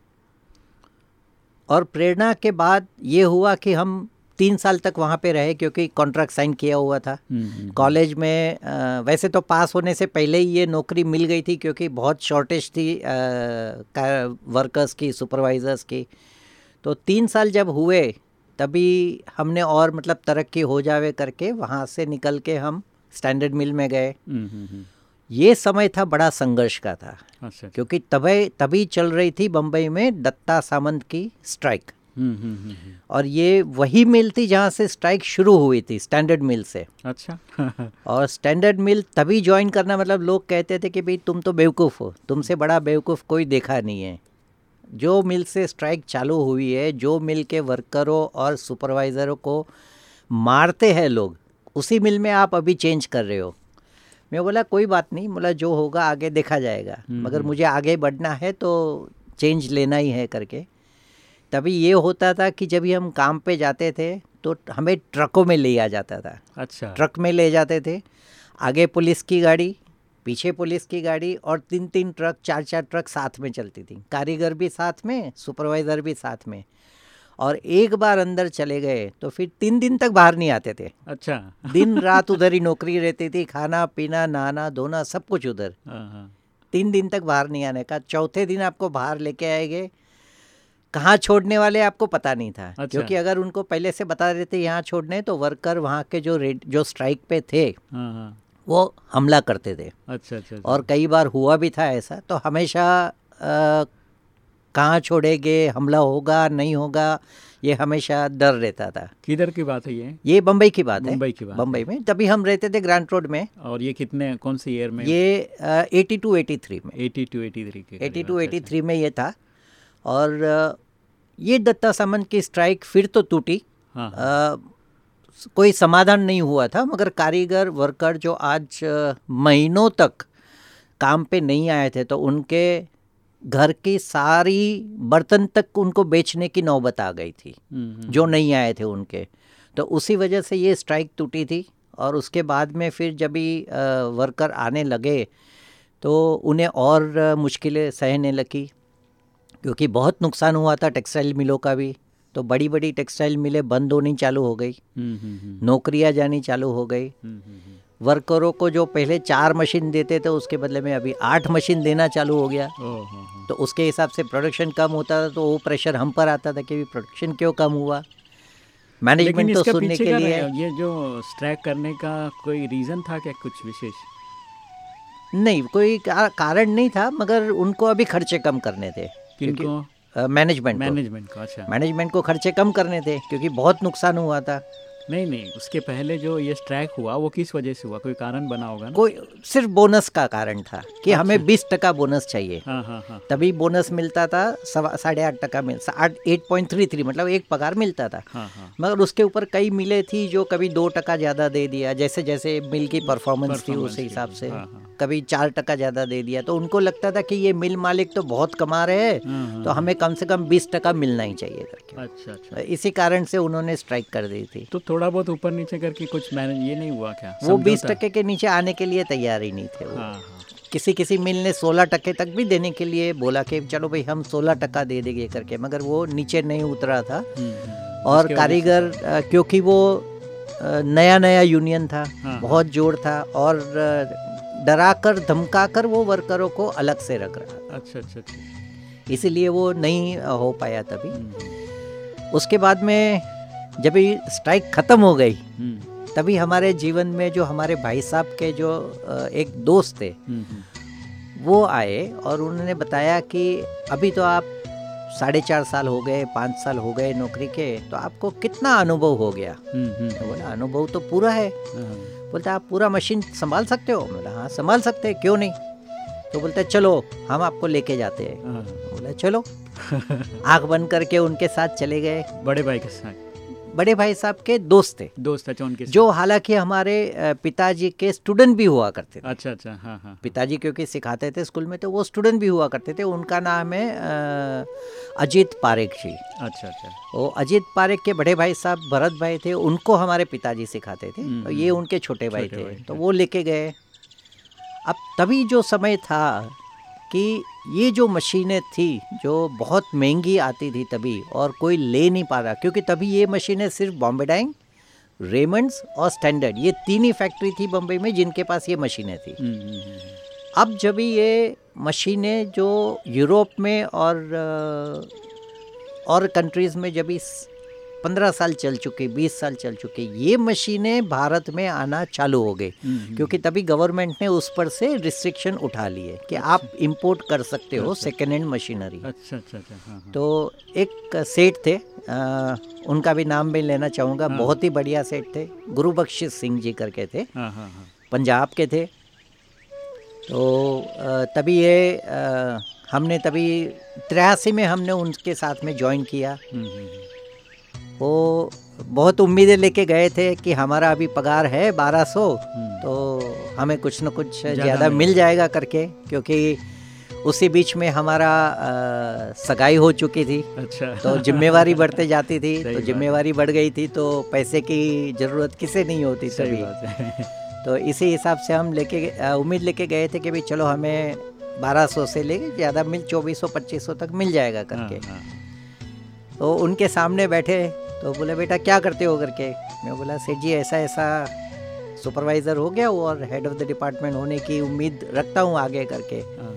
[SPEAKER 2] और प्रेरणा के बाद ये हुआ कि हम तीन साल तक वहाँ पे रहे क्योंकि कॉन्ट्रैक्ट साइन किया हुआ था।
[SPEAKER 1] हम्म, हम्म,
[SPEAKER 2] कॉलेज में आ, वैसे तो पास होने से पहले ही ये नौकरी मिल गई थी क्योंकि बहुत शॉर्टेज थी आ, वर्कर्स की सुपरवाइज़र्स की। तो तीन साल जब हुए तभी हमने और मतलब तरक्की हो जावे करके वहाँ से निकल के हम स्टैंडर्ड मिल में गए।
[SPEAKER 1] हम्म,
[SPEAKER 2] ये समय था बड़ा संघर्ष का था।
[SPEAKER 1] अच्छा।
[SPEAKER 2] क्योंकि तभी तभी चल रही थी बम्बई में दत्ता सामंत की स्ट्राइक
[SPEAKER 1] हम्म, हम्म, हम्म,
[SPEAKER 2] और ये वही मिल थी जहाँ से स्ट्राइक शुरू हुई थी स्टैंडर्ड मिल से।
[SPEAKER 1] अच्छा।
[SPEAKER 2] और स्टैंडर्ड मिल तभी ज्वाइन करना मतलब लोग कहते थे कि भाई तुम तो बेवकूफ़ हो तुमसे बड़ा बेवकूफ़ कोई देखा नहीं है। जो मिल से स्ट्राइक चालू हुई है जो मिल के वर्करों और सुपरवाइज़रों को मारते हैं लोग उसी मिल में आप अभी चेंज कर रहे हो। मैं बोला कोई बात नहीं बोला जो होगा आगे देखा जाएगा। मगर मुझे आगे बढ़ना है तो चेंज लेना ही है करके। तभी ये होता था कि जब भी हम काम पे जाते थे तो हमें ट्रकों में ले आ जाता था।
[SPEAKER 1] अच्छा।
[SPEAKER 2] ट्रक में ले जाते थे। आगे पुलिस की गाड़ी पीछे पुलिस की गाड़ी और तीन तीन ट्रक चार चार ट्रक साथ में चलती थी। कारीगर भी साथ में सुपरवाइज़र भी साथ में। और एक बार अंदर चले गए तो फिर तीन दिन तक बाहर नहीं आते थे।
[SPEAKER 1] अच्छा।
[SPEAKER 2] दिन रात उधर ही नौकरी रहती थी खाना पीना नहाना धोना सब कुछ उधर।
[SPEAKER 1] हाँ, हाँ।
[SPEAKER 2] तीन दिन तक बाहर नहीं आने का। चौथे दिन आपको बाहर लेके आएँगे कहाँ छोड़ने वाले आपको पता नहीं था।
[SPEAKER 1] अच्छा।
[SPEAKER 2] क्योंकि अगर उनको पहले से बता देते यहाँ छोड़ने तो वर्कर वहाँ के जो रेड जो स्ट्राइक पे थे
[SPEAKER 1] हाँ हाँ।
[SPEAKER 2] वो हमला करते थे।
[SPEAKER 1] अच्छा अच्छा अच्छा।
[SPEAKER 2] और कई बार हुआ भी था ऐसा तो हमेशा कहाँ छोड़ेंगे हमला होगा नहीं होगा ये हमेशा डर रहता था।
[SPEAKER 1] किधर की बात है ये?
[SPEAKER 2] ये बम्बई की बात है।
[SPEAKER 1] मुंबई की बात।
[SPEAKER 2] बम्बई में। तभी हम रहते थे ग्रांट रोड में।
[SPEAKER 1] और ये कितने कौन से ईयर में?
[SPEAKER 2] ये एटी टू एटी थ्री में।
[SPEAKER 1] Eighty two eighty three
[SPEAKER 2] eighty two eighty. Three में ये था। और ये दत्ता सामंत की स्ट्राइक फिर तो टूटी।
[SPEAKER 1] हाँ।
[SPEAKER 2] कोई समाधान नहीं हुआ था मगर कारीगर वर्कर जो आज महीनों तक काम पे नहीं आए थे तो उनके घर की सारी बर्तन तक उनको बेचने की नौबत आ गई थी जो नहीं आए थे उनके। तो उसी वजह से ये स्ट्राइक टूटी थी और उसके बाद में फिर जब भी वर्कर आने लगे तो उन्हें और मुश्किलें सहने लगी। क्योंकि बहुत नुकसान हुआ था टेक्सटाइल मिलों का भी। तो बड़ी बड़ी टेक्सटाइल मिलें बंद होनी चालू हो गई।
[SPEAKER 1] हम्म, हम्म, हम्म,
[SPEAKER 2] नौकरियाँ जानी चालू हो गई। वर्करों को जो पहले चार मशीन देते थे उसके बदले में अभी आठ मशीन देना चालू हो गया। तो उसके हिसाब से प्रोडक्शन कम होता था तो वो प्रेशर हम पर आता था कि प्रोडक्शन क्यों कम हुआ। मैनेजमेंट तो सुनने के लिए
[SPEAKER 1] ये जो स्ट्राइक करने का कोई रीजन था क्या कुछ विशेष?
[SPEAKER 2] नहीं कोई कारण नहीं था मगर उनको अभी खर्चे कम करने थे।
[SPEAKER 1] किनको?
[SPEAKER 2] मैनेजमेंट
[SPEAKER 1] मैनेजमेंट को। अच्छा।
[SPEAKER 2] मैनेजमेंट को खर्चे कम करने थे क्योंकि बहुत नुकसान हुआ था।
[SPEAKER 1] नहीं नहीं उसके पहले जो ये स्ट्राइक हुआ वो किस वजह से हुआ? कोई कारण बना होगा ना?
[SPEAKER 2] कोई सिर्फ़ बोनस का कारण था कि हमें बीस टका बोनस चाहिए।
[SPEAKER 1] हाँ हाँ हाँ।
[SPEAKER 2] तभी बोनस मिलता था सवा साढ़े आठ टका मिल आठ एट पॉइंट थ्री थ्री मतलब एक पगार मिलता था।
[SPEAKER 1] हाँ हाँ।
[SPEAKER 2] मगर उसके ऊपर कई मिले थी जो कभी दो टका ज़्यादा दे दिया जैसे जैसे मिल की परफॉर्मेंस थी उस हिसाब से।
[SPEAKER 1] हाँ, हाँ।
[SPEAKER 2] कभी चार टका ज़्यादा दे दिया तो उनको लगता था कि ये मिल मालिक तो बहुत कमा रहे हैं
[SPEAKER 1] हाँ, हाँ,
[SPEAKER 2] तो हमें कम से कम बीस टका मिलना ही चाहिए करके।
[SPEAKER 1] अच्छा अच्छा।
[SPEAKER 2] इसी कारण से उन्होंने स्ट्राइक कर दी थी।
[SPEAKER 1] तो थोड़ा बहुत ऊपर नीचे करके कुछ मैनेज ये नहीं हुआ क्या?
[SPEAKER 2] वो बीस? टके के नीचे आने के लिए तैयार ही नहीं थे वो।
[SPEAKER 1] हाँ हाँ।
[SPEAKER 2] किसी किसी मिल ने सोलह टके तक भी देने के लिए बोला कि चलो भाई हम सोलह टका दे देंगे करके। मगर वो नीचे नहीं उतरा था।
[SPEAKER 1] हम्म, हम्म।
[SPEAKER 2] और कारीगर क्योंकि वो नया नया यूनियन था
[SPEAKER 1] हाँ।
[SPEAKER 2] बहुत ज़ोर था और अ, डराकर धमकाकर वो वर्करों को अलग से रख रहा था।
[SPEAKER 1] अच्छा अच्छा अच्छा।
[SPEAKER 2] इसीलिए वो नहीं हो पाया तभी।
[SPEAKER 1] हम्म,
[SPEAKER 2] उसके बाद में जब ये स्ट्राइक ख़त्म हो गई
[SPEAKER 1] हम्म,
[SPEAKER 2] तभी हमारे जीवन में जो हमारे भाई साहब के जो एक दोस्त थे
[SPEAKER 1] हम्म, हम्म।
[SPEAKER 2] वो आए और उन्होंने बताया कि अभी तो आप साढ़े चार साल हो गए पाँच साल हो गए नौकरी के तो आपको कितना अनुभव हो गया? तो बोला अनुभव तो पूरा है।
[SPEAKER 1] हाँ,
[SPEAKER 2] बोलता आप पूरा मशीन संभाल सकते हो? बोला हाँ संभाल सकते हैं क्यों नहीं? तो बोलते चलो हम आपको लेके जाते हैं।
[SPEAKER 1] हाँ।
[SPEAKER 2] बोला चलो। आँख बंद करके उनके साथ चले गए।
[SPEAKER 1] बड़े भाई के साथ।
[SPEAKER 2] बड़े भाई साहब के दोस्त थे।
[SPEAKER 1] दोस्त अच्छा उनके
[SPEAKER 2] जो हालाँकि हमारे पिताजी के स्टूडेंट भी हुआ करते थे।
[SPEAKER 1] अच्छा अच्छा हाँ हाँ
[SPEAKER 2] पिताजी क्योंकि सिखाते थे स्कूल में तो वो स्टूडेंट भी हुआ करते थे। उनका नाम है अजीत पारेख जी।
[SPEAKER 1] अच्छा अच्छा।
[SPEAKER 2] वो अजीत पारेख के बड़े भाई साहब भरत भाई थे उनको हमारे पिताजी सिखाते थे। तो ये उनके छोटे भाई थे तो वो लेके गए। अब तभी जो समय था कि ये जो मशीनें थी जो बहुत महँगी आती थी तभी और कोई ले नहीं पा रहा क्योंकि तभी ये मशीनें सिर्फ़ बॉम्बे डाइंग रेमंड्स और स्टैंडर्ड ये तीन ही फैक्ट्री थी बम्बई में जिनके पास ये मशीनें थी।
[SPEAKER 1] हम्म, हम्म, हम्म,
[SPEAKER 2] अब जब ये मशीनें जो यूरोप में और और कंट्रीज़ में जब इस पंद्रह साल चल चुके बीस साल चल चुके ये मशीनें भारत में आना चालू हो गई।
[SPEAKER 1] हम्म,
[SPEAKER 2] क्योंकि तभी गवर्नमेंट ने उस पर से रिस्ट्रिक्शन उठा लिए कि आप इंपोर्ट कर सकते हो सेकेंड हैंड मशीनरी
[SPEAKER 1] अच्छा अच्छा अच्छा हाँ हाँ।
[SPEAKER 2] तो एक सेठ थे अ, उनका भी नाम भी लेना चाहूँगा
[SPEAKER 1] हाँ।
[SPEAKER 2] बहुत ही बढ़िया सेठ थे गुरु बख्शिश सिंह जी करके थे। पंजाब के थे। तो तभी ये हमने तभी तिरासी में हमने उनके साथ में ज्वाइन किया।
[SPEAKER 1] हम्म, हम्म, हम्म।
[SPEAKER 2] वो बहुत उम्मीदें लेके गए थे कि हमारा अभी पगार है 1200
[SPEAKER 1] हम्म।
[SPEAKER 2] तो हमें कुछ न कुछ
[SPEAKER 1] ज़्यादा मिल
[SPEAKER 2] जाएगा। करके क्योंकि उसी बीच में हमारा अ, सगाई हो चुकी थी।
[SPEAKER 1] अच्छा।
[SPEAKER 2] तो जिम्मेवारी बढ़ते जाती थी तो जिम्मेवारी बढ़ गई थी तो पैसे की ज़रूरत किसे नहीं होती
[SPEAKER 1] बात
[SPEAKER 2] तो इसी हिसाब से हम लेके उम्मीद लेके गए थे कि भाई चलो हमें 1200 से लेके ज़्यादा मिल 2400 2500 तक मिल जाएगा करके।
[SPEAKER 1] हाँ, हाँ,
[SPEAKER 2] तो उनके सामने बैठे तो बोले बेटा क्या करते हो करके? मैं बोला सेठ जी ऐसा ऐसा सुपरवाइज़र हो गया हूँ और हेड ऑफ़ द डिपार्टमेंट होने की उम्मीद रखता हूँ आगे करके।
[SPEAKER 1] हाँ,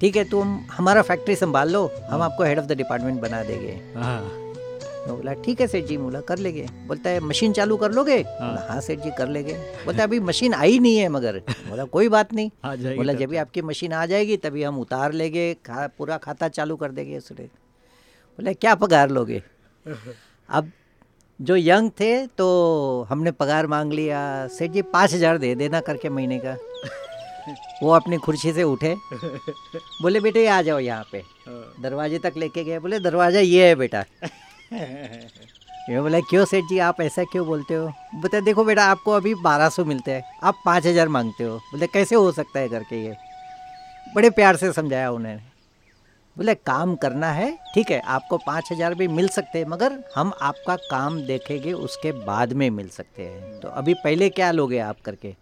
[SPEAKER 2] ठीक है तुम हमारा फैक्ट्री संभाल लो हम आपको हेड ऑफ़ द डिपार्टमेंट बना देंगे।
[SPEAKER 1] हाँ।
[SPEAKER 2] मैं बोला ठीक है सेठ जी बोला कर लेंगे। बोलता है मशीन चालू कर लोगे? बोला हाँ सेठ जी कर लेंगे। बोलता है अभी मशीन आई नहीं है मगर। बोला कोई बात नहीं। बोला जब भी आपकी मशीन आ जाएगी तभी हम उतार लेंगे खा, पूरा खाता चालू कर देंगे उसने। बोले क्या पगार लोगे? अब जो यंग थे तो हमने पगार मांग लिया। सेठ जी पाँच हज़ार दे देना करके महीने का। वो अपनी कुर्सी से उठे। बोले बेटे आ जाओ यहाँ पे। दरवाजे तक लेके गए। बोले दरवाज़ा ये है बेटा। ये बोला क्यों सेठ जी आप ऐसा क्यों बोलते हो? बोलते देखो बेटा आपको अभी बारह सौ मिलते हैं। आप पाँच हज़ार मांगते हो। बोले कैसे हो सकता है करके ये? बड़े प्यार से समझाया उन्होंने। बोले, काम करना है, ठीक है, आपको पाँच हज़ार भी मिल सकते हैं, मगर हम आपका काम देखेंगे, उसके बाद में मिल सकते हैं। तो अभी पहले क्या लोगे आप करके?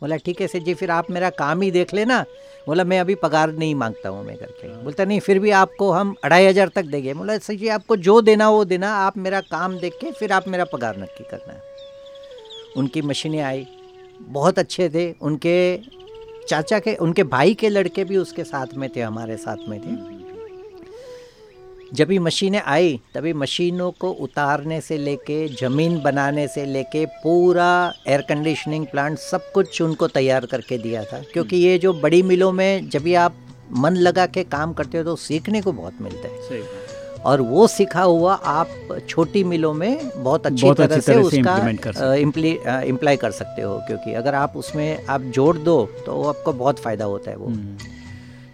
[SPEAKER 2] बोला, ठीक है, सेठ जी, फिर आप मेरा काम ही देख लेना। बोला, मैं अभी पगार नहीं माँगता हूँ मैं करके बोलता, नहीं, फिर भी आपको हम अढ़ाई हज़ार तक देंगे। बोला सर जी, आपको जो देना वो देना, आप मेरा काम देख के फिर आप मेरा पगार नक्की करना। उनकी मशीनें आई, बहुत अच्छे थे, उनके चाचा के, उनके भाई के लड़के भी उसके साथ में थे, हमारे साथ में थे। जब भी मशीनें आई तभी मशीनों को उतारने से लेके ज़मीन बनाने से लेके पूरा एयर कंडीशनिंग प्लांट सब कुछ उनको तैयार करके दिया था। क्योंकि ये जो बड़ी मिलों में जब भी आप मन लगा के काम करते हो तो सीखने को बहुत मिलता है। और वो सीखा हुआ आप छोटी मिलों में बहुत अच्छी
[SPEAKER 1] बहुत
[SPEAKER 2] तरह
[SPEAKER 1] अच्छी
[SPEAKER 2] से
[SPEAKER 1] तरह से
[SPEAKER 2] उसका इम्प्लाई कर सकते हो। क्योंकि अगर आप उसमें आप जोड़ दो तो आपको बहुत फ़ायदा होता है वो।
[SPEAKER 1] हम्म,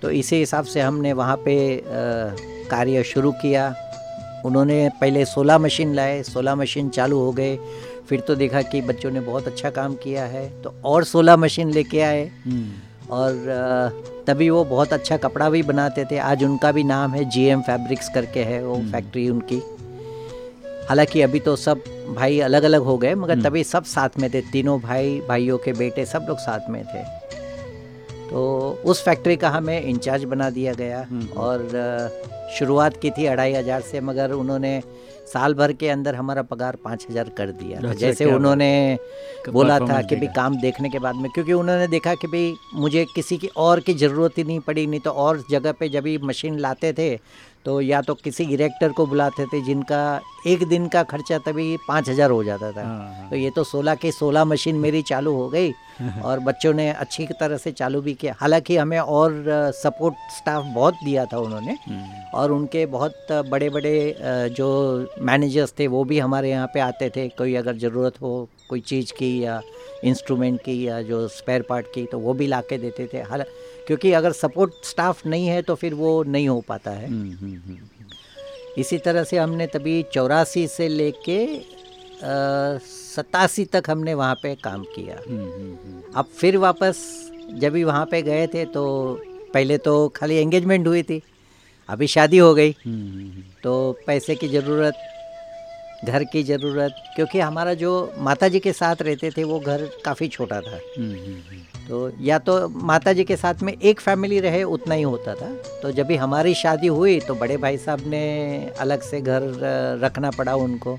[SPEAKER 2] तो इसी हिसाब से हमने वहाँ पे कार्य शुरू किया। उन्होंने पहले 16 मशीन लाए 16 मशीन चालू हो गए। फिर तो देखा कि बच्चों ने बहुत अच्छा काम किया है। तो और 16 मशीन लेके आए।
[SPEAKER 1] हम्म,
[SPEAKER 2] और तभी वो बहुत अच्छा कपड़ा भी बनाते थे। आज उनका भी नाम है जीएम फैब्रिक्स करके है वो फैक्ट्री उनकी। हालाँकि अभी तो सब भाई अलग अलग हो गए मगर तभी सब साथ में थे। तीनों भाई भाइयों के बेटे सब लोग साथ में थे। तो उस फैक्ट्री का हमें इंचार्ज बना दिया गया। और शुरुआत की थी अढ़ाई हज़ार से मगर उन्होंने साल भर के अंदर हमारा पगार पाँच हज़ार कर दिया।
[SPEAKER 1] अच्छा,
[SPEAKER 2] जैसे उन्होंने बोला था कि भाई काम देखने के बाद में क्योंकि उन्होंने देखा कि भाई मुझे किसी की और की ज़रूरत ही नहीं पड़ी नहीं तो और जगह पे जब भी मशीन लाते थे तो या तो किसी डायरेक्टर को बुलाते थे जिनका एक दिन का खर्चा तभी पाँच हज़ार हो जाता था।
[SPEAKER 1] हाँ, हाँ।
[SPEAKER 2] तो ये तो सोलह की सोलह मशीन मेरी चालू हो गई और बच्चों ने अच्छी तरह से चालू भी किया। हालाँकि हमें और सपोर्ट स्टाफ बहुत दिया था उन्होंने
[SPEAKER 1] हम्म,
[SPEAKER 2] और उनके बहुत बड़े बड़े जो मैनेजर्स थे वो भी हमारे यहाँ पे आते थे। कोई अगर ज़रूरत हो कोई चीज़ की या इंस्ट्रूमेंट की या जो स्पेयर पार्ट की तो वो भी ला के देते थे। हाल क्योंकि अगर सपोर्ट स्टाफ नहीं है तो फिर वो नहीं हो पाता है।
[SPEAKER 1] हम्म, हम्म, हम्म,
[SPEAKER 2] इसी तरह से हमने तभी चौरासी से लेके सतासी तक हमने वहाँ पे काम किया। अब फिर वापस जब भी वहाँ पे गए थे तो पहले तो खाली एंगेजमेंट हुई थी। अभी शादी हो गई। तो पैसे की ज़रूरत घर की ज़रूरत क्योंकि हमारा जो माता जी के साथ रहते थे वो घर काफ़ी छोटा था।
[SPEAKER 1] हम्म, हम्म, हम्म,
[SPEAKER 2] तो या तो माता जी के साथ में एक फैमिली रहे उतना ही होता था। तो जब भी हमारी शादी हुई तो बड़े भाई साहब ने अलग से घर रखना पड़ा उनको।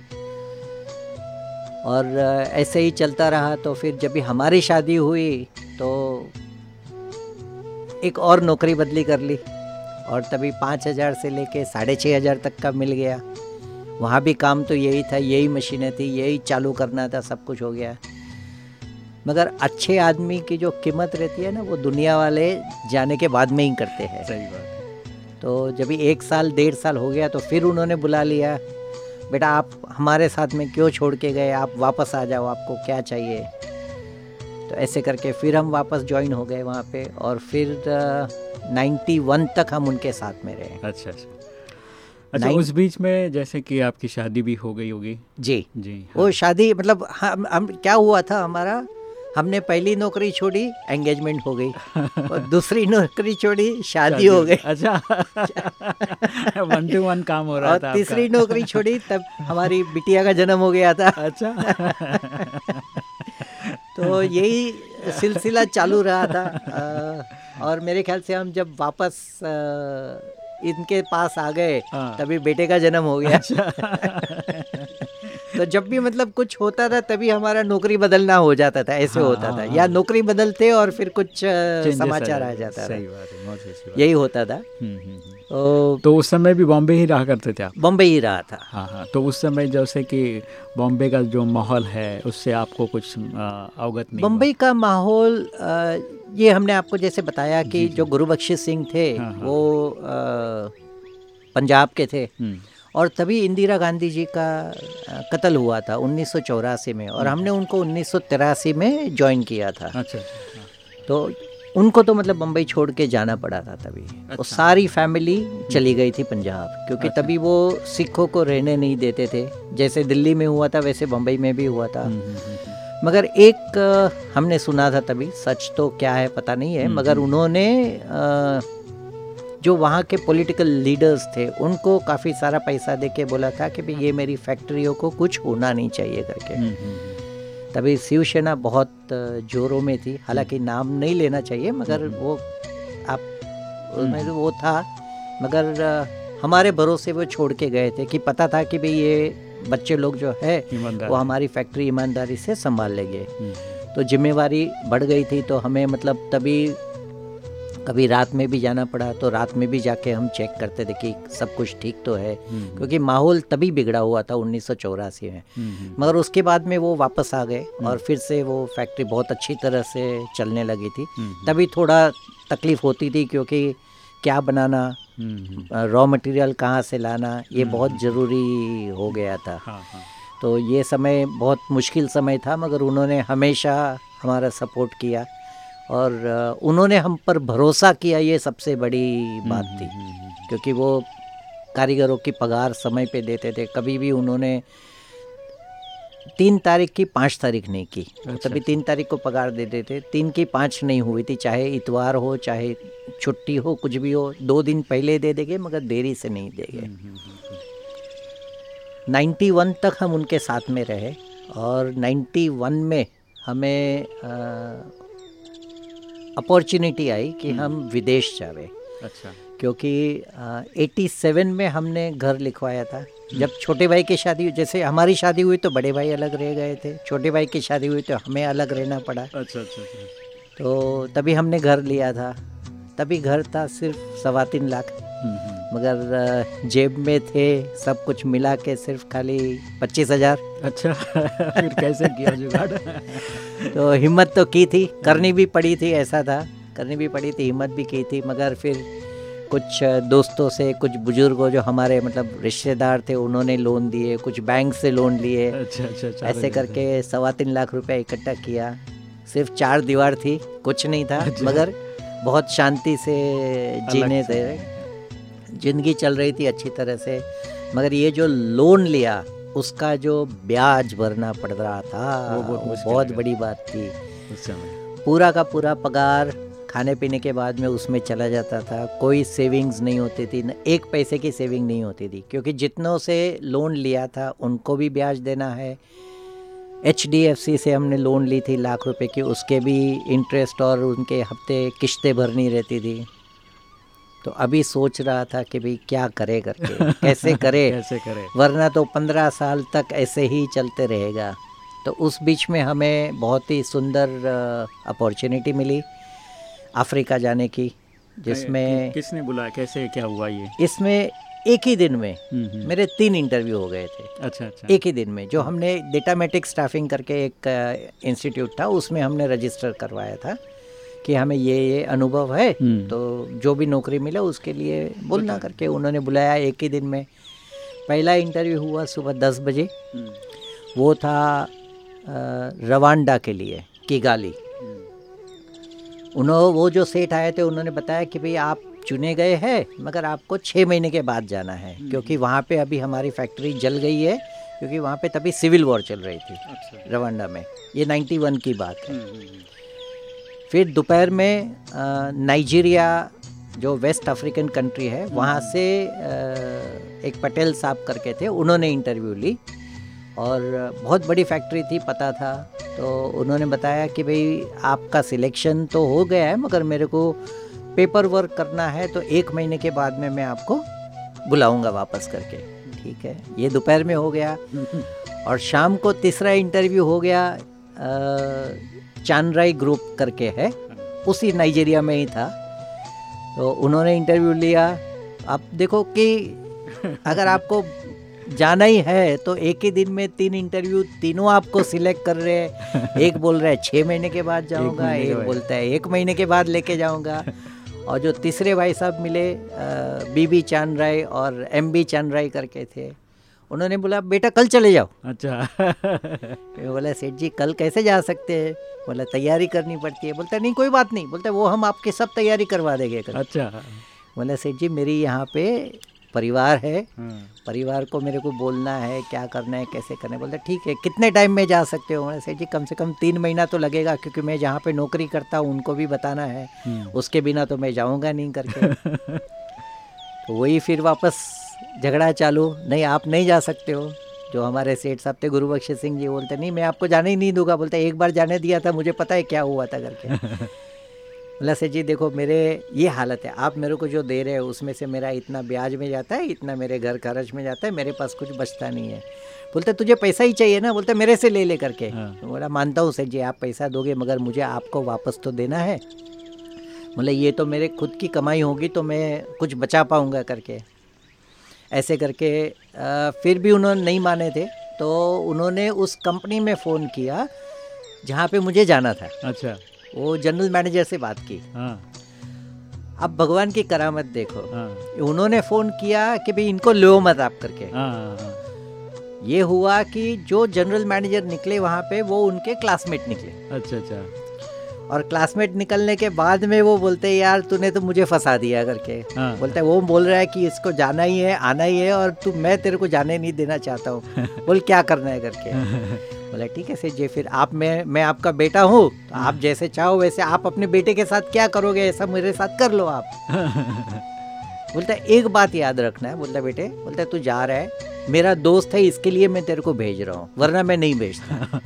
[SPEAKER 2] और ऐसे ही चलता रहा तो फिर जब भी हमारी शादी हुई तो एक और नौकरी बदली कर ली। और तभी पाँच हज़ार से लेके साढ़े छः हज़ार तक का मिल गया। वहाँ भी काम तो यही था यही मशीनें थी यही चालू करना था सब कुछ हो गया। मगर अच्छे आदमी की जो कीमत रहती है ना वो दुनिया वाले जाने के बाद में ही करते हैं।
[SPEAKER 1] सही बात है।
[SPEAKER 2] तो जब एक साल डेढ़ साल हो गया तो फिर उन्होंने बुला लिया बेटा आप हमारे साथ में क्यों छोड़ के गए? आप वापस आ जाओ आपको क्या चाहिए? तो ऐसे करके फिर हम वापस ज्वाइन हो गए वहाँ पे और फिर नाइन्टी वन तक हम उनके साथ में रहे।
[SPEAKER 1] अच्छा अच्छा। अच्छा उस बीच में जैसे कि आपकी शादी भी हो गई होगी।
[SPEAKER 2] जी।
[SPEAKER 1] जी हाँ।
[SPEAKER 2] वो शादी मतलब हम हम क्या हुआ था हमारा? हमने पहली नौकरी छोड़ी एंगेजमेंट हो गई। और दूसरी नौकरी छोड़ी शादी हो गई।
[SPEAKER 1] अच्छा। वन टू वन काम हो रहा
[SPEAKER 2] और
[SPEAKER 1] था
[SPEAKER 2] तीसरी नौकरी छोड़ी तब हमारी बिटिया का जन्म हो गया था।
[SPEAKER 1] अच्छा।
[SPEAKER 2] तो यही सिलसिला चालू रहा था। और मेरे ख्याल से हम जब वापस इनके पास आ गए
[SPEAKER 1] हाँ।
[SPEAKER 2] तभी बेटे का जन्म हो गया अच्छा। तो जब भी मतलब कुछ होता था तभी हमारा नौकरी बदलना हो जाता था ऐसे
[SPEAKER 1] हाँ,
[SPEAKER 2] होता
[SPEAKER 1] हाँ,
[SPEAKER 2] था
[SPEAKER 1] हाँ।
[SPEAKER 2] या नौकरी बदलते और फिर कुछ समाचार आ
[SPEAKER 1] जाते।
[SPEAKER 2] था
[SPEAKER 1] बात है बात
[SPEAKER 2] यही होता था
[SPEAKER 1] हम्म, हम्म, हम्म।
[SPEAKER 2] तो
[SPEAKER 1] तो उस समय भी बॉम्बे ही रहा करते थे आप?
[SPEAKER 2] बम्बई ही रहा था।
[SPEAKER 1] हाँ हाँ तो उस समय जैसे कि बॉम्बे का जो माहौल है उससे आपको कुछ अवगत नहीं हुआ?
[SPEAKER 2] बम्बई का माहौल ये हमने आपको जैसे बताया कि जो गुरु बख्शी सिंह थे
[SPEAKER 1] हाँ, हाँ।
[SPEAKER 2] वो अ, पंजाब के थे।
[SPEAKER 1] हम्म,
[SPEAKER 2] और तभी इंदिरा गांधी जी का कत्ल हुआ था उन्नीस सौ चौरासी में और हमने उनको उन्नीस सौ तिरासी में ज्वाइन किया था।
[SPEAKER 1] अच्छा अच्छा हाँ,
[SPEAKER 2] तो उनको तो मतलब बम्बई छोड़ के जाना पड़ा था तभी वो
[SPEAKER 1] अच्छा।
[SPEAKER 2] सारी फैमिली चली गई थी पंजाब क्योंकि
[SPEAKER 1] अच्छा।
[SPEAKER 2] तभी वो सिखों को रहने नहीं देते थे जैसे दिल्ली में हुआ था वैसे बम्बई में भी हुआ था
[SPEAKER 1] हम्म, हम्म, हम्म,
[SPEAKER 2] मगर एक हमने सुना था तभी सच तो क्या है पता नहीं है मगर। उन्होंने जो वहाँ के पॉलिटिकल लीडर्स थे उनको काफ़ी सारा पैसा दे के बोला था कि भाई ये मेरी फैक्ट्रियों को कुछ होना नहीं चाहिए करके तभी शिवसेना बहुत जोरों में थी। हालाँकि नाम नहीं लेना चाहिए मगर
[SPEAKER 1] हम्म।
[SPEAKER 2] वो आप उसमें तो वो था मगर हमारे भरोसे वो छोड़ के गए थे कि पता था कि भाई ये बच्चे लोग जो है वो हमारी फैक्ट्री ईमानदारी से संभाल लेंगे।
[SPEAKER 1] हम्म,
[SPEAKER 2] तो जिम्मेवारी बढ़ गई थी तो हमें मतलब तभी कभी रात में भी जाना पड़ा तो रात में भी जाके हम चेक करते थे कि सब कुछ ठीक तो है।
[SPEAKER 1] हम्म,
[SPEAKER 2] क्योंकि माहौल तभी बिगड़ा हुआ था उन्नीस सौ चौरासी में।
[SPEAKER 1] हम्म, हम्म,
[SPEAKER 2] मगर उसके बाद में वो वापस आ गए और फिर से वो फैक्ट्री बहुत अच्छी तरह से चलने लगी थी।
[SPEAKER 1] हम्म,
[SPEAKER 2] तभी थोड़ा तकलीफ़ होती थी क्योंकि क्या बनाना
[SPEAKER 1] हम्म, हम्म,
[SPEAKER 2] रॉ मटेरियल कहाँ से लाना ये बहुत ज़रूरी हो गया था।
[SPEAKER 1] हाँ हाँ।
[SPEAKER 2] तो ये समय बहुत मुश्किल समय था मगर उन्होंने हमेशा हमारा सपोर्ट किया। और उन्होंने हम पर भरोसा किया ये सबसे बड़ी बात थी।
[SPEAKER 1] हम्म, हम्म, हम्म,
[SPEAKER 2] क्योंकि वो कारीगरों की पगार समय पे देते थे कभी भी उन्होंने तीन तारीख की पाँच तारीख नहीं की।
[SPEAKER 1] अच्छा,
[SPEAKER 2] तभी तीन तारीख को पगार देते थे तीन की पाँच नहीं हुई थी चाहे इतवार हो चाहे छुट्टी हो कुछ भी हो दो दिन पहले दे देंगे मगर देरी से नहीं देंगे।
[SPEAKER 1] हम्म, हम्म, हम्म,
[SPEAKER 2] 91 तक हम उनके साथ में रहे और 91 में हमें अपॉर्चुनिटी आई कि हम विदेश जावे।
[SPEAKER 1] अच्छा।
[SPEAKER 2] क्योंकि एटी सेवन में हमने घर लिखवाया था। जब छोटे भाई की शादी हुई जैसे हमारी शादी हुई तो बड़े भाई अलग रह गए थे। छोटे भाई की शादी हुई तो हमें अलग रहना पड़ा।
[SPEAKER 1] अच्छा अच्छा अच्छा।
[SPEAKER 2] तो तभी हमने घर लिया था। तभी घर था सिर्फ़ सवा तीन लाख।
[SPEAKER 1] हम्म, हम्म,
[SPEAKER 2] मगर जेब में थे सब कुछ मिला के सिर्फ़ खाली पच्चीस हज़ार।
[SPEAKER 1] अच्छा फिर कैसे किया जुगाड़?
[SPEAKER 2] तो हिम्मत तो की थी करनी भी पड़ी थी ऐसा था। करनी भी पड़ी थी हिम्मत भी की थी मगर फिर कुछ दोस्तों से कुछ बुज़ुर्गों जो हमारे मतलब रिश्तेदार थे उन्होंने लोन दिए कुछ बैंक से लोन लिए।
[SPEAKER 1] अच्छा अच्छा अच्छा
[SPEAKER 2] ऐसे करके सवा तीन लाख रुपया इकट्ठा किया। सिर्फ़ चार दीवार थी कुछ नहीं था
[SPEAKER 1] अच्छा।
[SPEAKER 2] मगर बहुत शांति से जीने
[SPEAKER 1] से।
[SPEAKER 2] थे। ज़िंदगी चल रही थी अच्छी तरह से मगर ये जो लोन लिया उसका जो ब्याज भरना पड़ रहा था
[SPEAKER 1] वो बहुत
[SPEAKER 2] वो बहुत बड़ी बात थी।
[SPEAKER 1] उस समय।
[SPEAKER 2] पूरा का पूरा पगार खाने पीने के बाद में उसमें चला जाता था कोई सेविंग्स नहीं होती थी न एक पैसे की सेविंग नहीं होती थी क्योंकि जितनों से लोन लिया था उनको भी ब्याज देना है। एचडीएफसी से हमने लोन ली थी लाख रुपए की उसके भी इंटरेस्ट और उनके हफ़्ते किश्तें भरनी रहती थी। तो अभी सोच रहा था कि भाई क्या करे करके कैसे करे?
[SPEAKER 1] कैसे करे?
[SPEAKER 2] वरना तो पंद्रह साल तक ऐसे ही चलते रहेगा। तो उस बीच में हमें बहुत ही सुंदर अपॉर्चुनिटी मिली अफ्रीका जाने की जिसमें
[SPEAKER 1] किसने बुलाया? कैसे क्या हुआ ये?
[SPEAKER 2] इसमें एक ही दिन में
[SPEAKER 1] हम्म, हम्म,
[SPEAKER 2] मेरे तीन इंटरव्यू हो गए थे।
[SPEAKER 1] अच्छा अच्छा।
[SPEAKER 2] एक ही दिन में जो हमने डेटामेटिक स्टाफिंग करके एक इंस्टीट्यूट था उसमें हमने रजिस्टर करवाया था। कि हमें ये ये अनुभव है
[SPEAKER 1] हम्म।
[SPEAKER 2] तो जो भी नौकरी मिले उसके लिए बोलना करके उन्होंने बुलाया एक ही दिन में। पहला इंटरव्यू हुआ सुबह दस बजे।
[SPEAKER 1] हम्म,
[SPEAKER 2] वो था रवांडा के लिए किगाली। उन्होंने वो जो सेठ आए थे उन्होंने बताया कि भाई आप चुने गए हैं मगर आपको छः महीने के बाद जाना है क्योंकि वहाँ पे अभी हमारी फैक्ट्री जल गई है क्योंकि वहाँ पे तभी सिविल वॉर चल रही थी
[SPEAKER 1] अच्छा।
[SPEAKER 2] रवांडा में। ये 91 की बात है।
[SPEAKER 1] हम्म, हम्म, हम्म,
[SPEAKER 2] फिर दोपहर में नाइजीरिया जो वेस्ट अफ्रीकन कंट्री है वहाँ से एक पटेल साहब करके थे उन्होंने इंटरव्यू ली। और बहुत बड़ी फैक्ट्री थी पता था। तो उन्होंने बताया कि भाई आपका सिलेक्शन तो हो गया है मगर मेरे को पेपर वर्क करना है तो एक महीने के बाद में मैं आपको बुलाऊँगा वापस करके। ठीक है? ये दोपहर में हो गया। और शाम को तीसरा इंटरव्यू हो गया चांदराई ग्रुप करके है। उसी नाइजीरिया में ही था। तो उन्होंने इंटरव्यू लिया। आप देखो कि अगर आपको जाना ही है तो एक ही दिन में तीन इंटरव्यू तीनों आपको सिलेक्ट कर रहे हैं। एक बोल रहा है छः महीने के बाद जाऊँगा
[SPEAKER 1] महीने के
[SPEAKER 2] एक बोलता है एक महीने के बाद लेके जाऊँगा। और जो तीसरे भाई साहब मिले बीबी चाँद राय और एम बी चाँद राय करके थे। उन्होंने बोला बेटा कल चले जाओ।
[SPEAKER 1] अच्छा।
[SPEAKER 2] बोला सेठ जी कल कैसे जा सकते हैं? बोला तैयारी करनी पड़ती है। बोलता नहीं कोई बात नहीं। बोलता वो हम आपकी सब तैयारी करवा देंगे कल।
[SPEAKER 1] अच्छा।
[SPEAKER 2] बोला सेठ जी मेरी यहाँ पे परिवार है।
[SPEAKER 1] हाँ,
[SPEAKER 2] परिवार को मेरे को बोलना है क्या करना है कैसे करना है? बोलते ठीक है कितने टाइम में जा सकते हो? बोला सेठ जी कम से कम तीन महीना तो लगेगा क्योंकि मैं जहाँ पे नौकरी करता हूँ उनको भी बताना है।
[SPEAKER 1] हम्म,
[SPEAKER 2] उसके बिना तो मैं जाऊँगा नहीं करके। तो वही फिर वापस झगड़ा चालू नहीं आप नहीं जा सकते हो। जो हमारे सेठ साहब थे गुरुबख्श सिंह जी बोलते नहीं मैं आपको जाने ही नहीं दूँगा। बोलते एक बार जाने दिया था मुझे पता है क्या हुआ था करके। बोला सेठ जी देखो मेरे ये हालत है। आप मेरे को जो दे रहे हो उसमें से मेरा इतना ब्याज में जाता है इतना मेरे घर खर्च में जाता है मेरे पास कुछ बचता नहीं है। बोलते तुझे पैसा ही चाहिए ना? बोलते मेरे से ले ले करके।
[SPEAKER 1] हाँ।
[SPEAKER 2] बोला मानता हूँ सेठ जी आप पैसा दोगे मगर मुझे आपको वापस तो देना है। बोले ये तो मेरे खुद की कमाई होगी तो मैं कुछ बचा पाऊँगा करके। ऐसे करके फिर भी उन्होंने नहीं माने थे। तो उन्होंने उस कंपनी में फ़ोन किया जहाँ पे मुझे जाना था।
[SPEAKER 1] अच्छा।
[SPEAKER 2] वो जनरल मैनेजर से बात की।
[SPEAKER 1] हाँ।
[SPEAKER 2] अब भगवान की करामत देखो।
[SPEAKER 1] हाँ।
[SPEAKER 2] उन्होंने फ़ोन किया कि भाई इनको लो मत आप करके।
[SPEAKER 1] हाँ,
[SPEAKER 2] ये हुआ कि जो जनरल मैनेजर निकले वहाँ पे वो उनके क्लासमेट निकले।
[SPEAKER 1] अच्छा अच्छा।
[SPEAKER 2] और क्लासमेट निकलने के बाद में वो बोलते हैं यार तूने तो मुझे फंसा दिया करके।
[SPEAKER 1] हाँ।
[SPEAKER 2] बोलते हैं वो बोल रहा है कि इसको जाना ही है आना ही है और तू मैं तेरे को जाने नहीं देना चाहता हूँ। बोल क्या करना है करके? बोला ठीक है सर जी फिर आप मैं मैं आपका बेटा हूँ तो आप जैसे चाहो वैसे आप अपने बेटे के साथ क्या करोगे ऐसा मेरे साथ कर लो आप। बोलता एक बात याद रखना है। बोलता बेटे बोलता तू जा रहा है मेरा दोस्त है इसके लिए मैं तेरे को भेज रहा हूँ वरना मैं नहीं भेजता।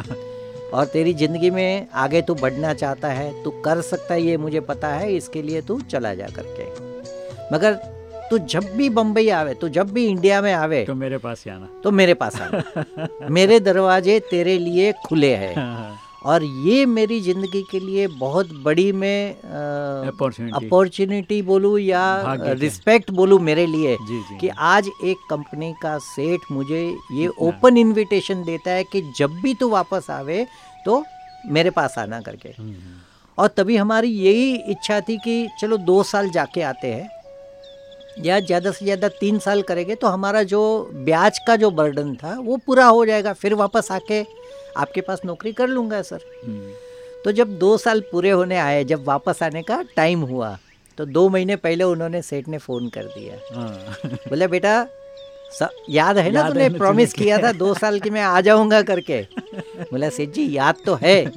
[SPEAKER 2] और तेरी ज़िंदगी में आगे तू बढ़ना चाहता है तू कर सकता है ये मुझे पता है इसके लिए तू चला जा करके। मगर तू जब भी बम्बई आवे तू जब भी इंडिया में आवे
[SPEAKER 1] तो मेरे पास ही आना।
[SPEAKER 2] तो मेरे पास आना। मेरे दरवाजे तेरे लिए खुले हैं
[SPEAKER 1] हाँ,
[SPEAKER 2] और ये मेरी ज़िंदगी के लिए बहुत बड़ी मैं अपॉर्चुनिटी बोलूँ या रिस्पेक्ट बोलूँ मेरे लिए
[SPEAKER 1] जी जी
[SPEAKER 2] कि आज एक कंपनी का सेठ मुझे ये ओपन इनविटेशन देता है कि जब भी तू वापस आवे तो मेरे पास आना करके।
[SPEAKER 1] हम्म, हम्म,
[SPEAKER 2] और तभी हमारी यही इच्छा थी कि चलो दो साल जाके आते हैं या ज़्यादा से ज़्यादा तीन साल करेंगे तो हमारा जो ब्याज का जो बर्डन था वो पूरा हो जाएगा फिर वापस आके आपके पास नौकरी कर लूँगा सर।
[SPEAKER 1] हम्म,
[SPEAKER 2] तो जब दो साल पूरे होने आए जब वापस आने का टाइम हुआ तो दो महीने पहले उन्होंने सेठ ने फ़ोन कर दिया।
[SPEAKER 1] हाँ,
[SPEAKER 2] बोले बेटा स, याद है ना
[SPEAKER 1] याद
[SPEAKER 2] तूने प्रॉमिस किया था दो साल की मैं आ जाऊँगा करके? बोला सेठ जी याद तो है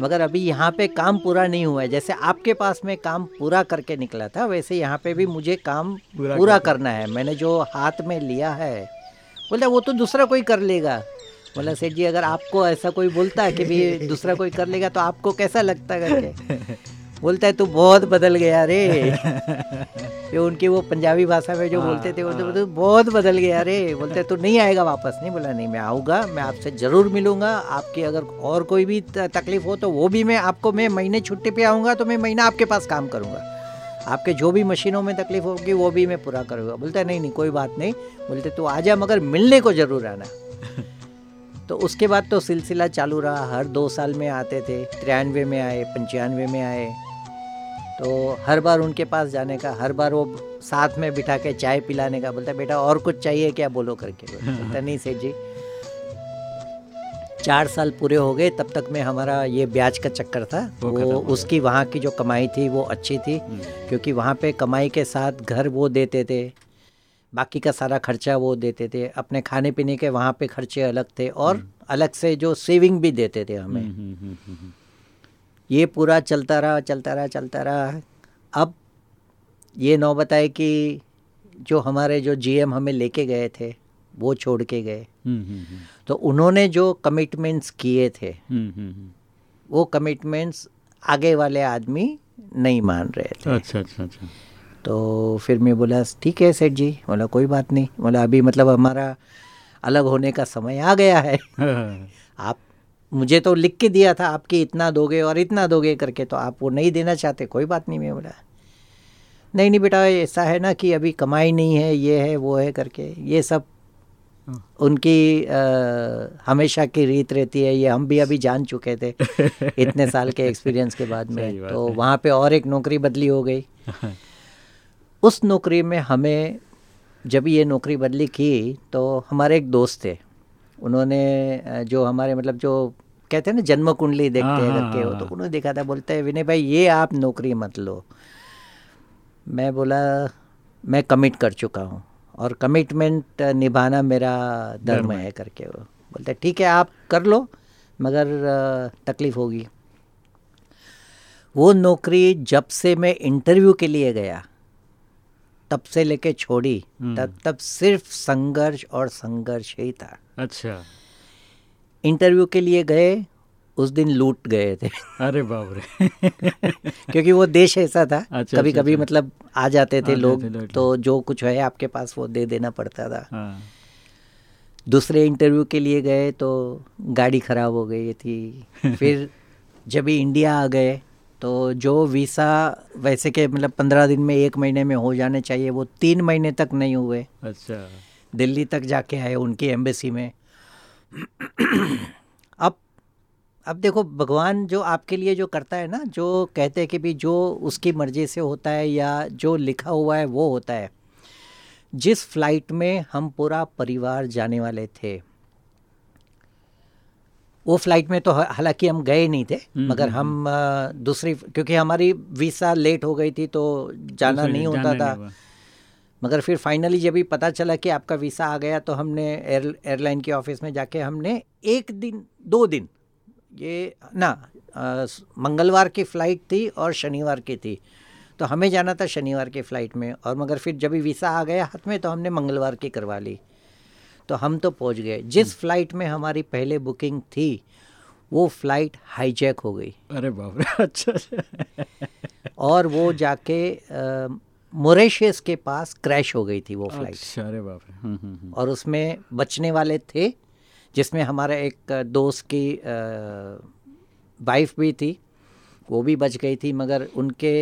[SPEAKER 2] मगर अभी यहाँ पे काम पूरा नहीं हुआ है। जैसे आपके पास में काम पूरा करके निकला था वैसे यहाँ पे भी मुझे काम
[SPEAKER 1] पूरा
[SPEAKER 2] पूरा,
[SPEAKER 1] करना
[SPEAKER 2] है। मैंने जो हाथ में लिया है बोला वो तो दूसरा कोई कर लेगा। बोला सेठ जी अगर आपको ऐसा कोई बोलता है कि भी दूसरा कोई कर लेगा तो आपको कैसा लगता है करके? बोलता है तू बहुत बदल गया रे। ये उनकी वो पंजाबी भाषा में जो
[SPEAKER 1] हाँ,
[SPEAKER 2] बोलते थे बोलते। बोलते बहुत बदल गया रे। बोलते तू नहीं आएगा वापस? नहीं बोला नहीं मैं आऊँगा मैं आपसे ज़रूर मिलूँगा। आपकी अगर और कोई भी तकलीफ़ हो तो वो भी मैं आपको मैं महीने छुट्टी पे आऊँगा तो मैं महीना आपके पास काम करूँगा। आपके जो भी मशीनों में तकलीफ़ होगी वो भी मैं पूरा करूँगा। बोलता नहीं नहीं कोई बात नहीं। बोलते तू आ जा मगर मिलने को ज़रूर आना। तो उसके बाद तो सिलसिला चालू रहा। हर दो साल में आते थे तिरानवे में आए पंचानवे में आए। तो हर बार उनके पास जाने का हर बार वो साथ में बिठा के चाय पिलाने का बोलता बेटा और कुछ चाहिए क्या? बोलो करके बोलता नहीं सेठ जी। चार साल पूरे हो गए तब तक में हमारा ये ब्याज का चक्कर था।
[SPEAKER 1] वो
[SPEAKER 2] वो उसकी वहाँ की जो कमाई थी वो अच्छी थी
[SPEAKER 1] हम्म,
[SPEAKER 2] क्योंकि वहाँ पे कमाई के साथ घर वो देते थे। बाकी का सारा खर्चा वो देते थे। अपने खाने पीने के वहाँ पे खर्चे अलग थे और अलग से जो सेविंग भी देते थे हमें।
[SPEAKER 1] हम्म, हम्म, हम्म, हम्म,
[SPEAKER 2] ये पूरा चलता रहा चलता रहा चलता रहा। अब ये नौबत आए कि जो हमारे जो जीएम हमें लेके गए थे वो छोड़ के गए।
[SPEAKER 1] हम्म, हम्म, हम्म,
[SPEAKER 2] तो उन्होंने जो कमिटमेंट्स किए थे
[SPEAKER 1] हम्म, हम्म, हम्म।
[SPEAKER 2] वो कमिटमेंट्स आगे वाले आदमी नहीं मान रहे थे।
[SPEAKER 1] अच्छा अच्छा अच्छा।
[SPEAKER 2] तो फिर मैं बोला ठीक है सेठ जी। बोला कोई बात नहीं। बोला अभी मतलब हमारा अलग होने का समय आ गया है। आप मुझे तो लिख के दिया था आपकी इतना दोगे और इतना दोगे करके तो आप वो नहीं देना चाहते कोई बात नहीं मैं बोला। नहीं नहीं बेटा ऐसा है ना कि अभी कमाई नहीं है ये है वो है करके ये सब उनकी आ, हमेशा की रीत रहती है ये हम भी अभी जान चुके थे इतने साल के एक्सपीरियंस के बाद में। तो वहाँ पे और एक नौकरी बदली हो गई। उस नौकरी में हमें जब ये नौकरी बदली की तो हमारे एक दोस्त थे। उन्होंने जो हमारे मतलब जो कहते हैं ना जन्म कुंडली देखते हैं
[SPEAKER 1] हाँ,
[SPEAKER 2] करके
[SPEAKER 1] हाँ,
[SPEAKER 2] वो तो
[SPEAKER 1] हाँ।
[SPEAKER 2] उन्होंने देखा था बोलते हैं विनय भाई ये आप नौकरी मत लो। मैं बोला मैं कमिट कर चुका हूँ। और कमिटमेंट निभाना मेरा धर्म
[SPEAKER 1] है।
[SPEAKER 2] है करके वो। बोलते ठीक है आप कर लो मगर तकलीफ़ होगी। वो नौकरी जब से मैं इंटरव्यू के लिए गया तब से लेके छोड़ी
[SPEAKER 1] हम्म।
[SPEAKER 2] तब तब सिर्फ़ संघर्ष और संघर्ष ही था।
[SPEAKER 1] अच्छा।
[SPEAKER 2] इंटरव्यू के लिए गए उस दिन लूट गए थे।
[SPEAKER 1] अरे बाप रे।
[SPEAKER 2] क्योंकि वो देश ऐसा था
[SPEAKER 1] अच्छा,
[SPEAKER 2] कभी
[SPEAKER 1] अच्छा,
[SPEAKER 2] कभी
[SPEAKER 1] अच्छा।
[SPEAKER 2] मतलब आ जाते थे
[SPEAKER 1] जाते
[SPEAKER 2] लोग
[SPEAKER 1] लोग।
[SPEAKER 2] तो जो कुछ है आपके पास वो दे देना पड़ता था।
[SPEAKER 1] हाँ।
[SPEAKER 2] दूसरे इंटरव्यू के लिए गए तो गाड़ी खराब हो गई थी। फिर जब ही इंडिया आ गए तो जो वीसा वैसे के मतलब पंद्रह दिन में एक महीने में हो जाने चाहिए वो तीन महीने तक नहीं हुए।
[SPEAKER 1] अच्छा।
[SPEAKER 2] दिल्ली तक जाके आए उनकी एम्बेसी में। अब अब देखो भगवान जो आपके लिए जो करता है ना जो कहते हैं कि भी जो उसकी मर्ज़ी से होता है या जो लिखा हुआ है वो होता है। जिस फ़्लाइट में हम पूरा परिवार जाने वाले थे वो फ़्लाइट में तो हालाँकि हम गए नहीं थे मगर हम दूसरी क्योंकि हमारी वीसा लेट हो गई थी तो जाना नहीं होता
[SPEAKER 1] जाना
[SPEAKER 2] था।
[SPEAKER 1] नहीं
[SPEAKER 2] मगर फिर फाइनली जब भी पता चला कि आपका वीसा आ गया तो हमने एयर एयरलाइन के ऑफ़िस में जाके हमने एक दिन दो दिन ये ना अ, मंगलवार की फ़्लाइट थी और शनिवार की थी। तो हमें जाना था शनिवार की फ़्लाइट में और मगर फिर जब भी वीसा आ गया हाथ में तो हमने मंगलवार की करवा ली। तो हम तो पहुँच गए। जिस फ़्लाइट में हमारी पहले बुकिंग थी वो फ़्लाइट हाईजैक हो गई।
[SPEAKER 1] अरे बाप रे अच्छा अच्छा।
[SPEAKER 2] और वो जाके मोरेशियस के पास क्रैश हो गई थी वो फ़्लाइट
[SPEAKER 1] अच्छा अरे बाप रे। हम्म, हम्म, हम्म।
[SPEAKER 2] और उसमें बचने वाले थे जिसमें हमारा एक दोस्त की वाइफ भी थी वो भी बच गई थी मगर उनके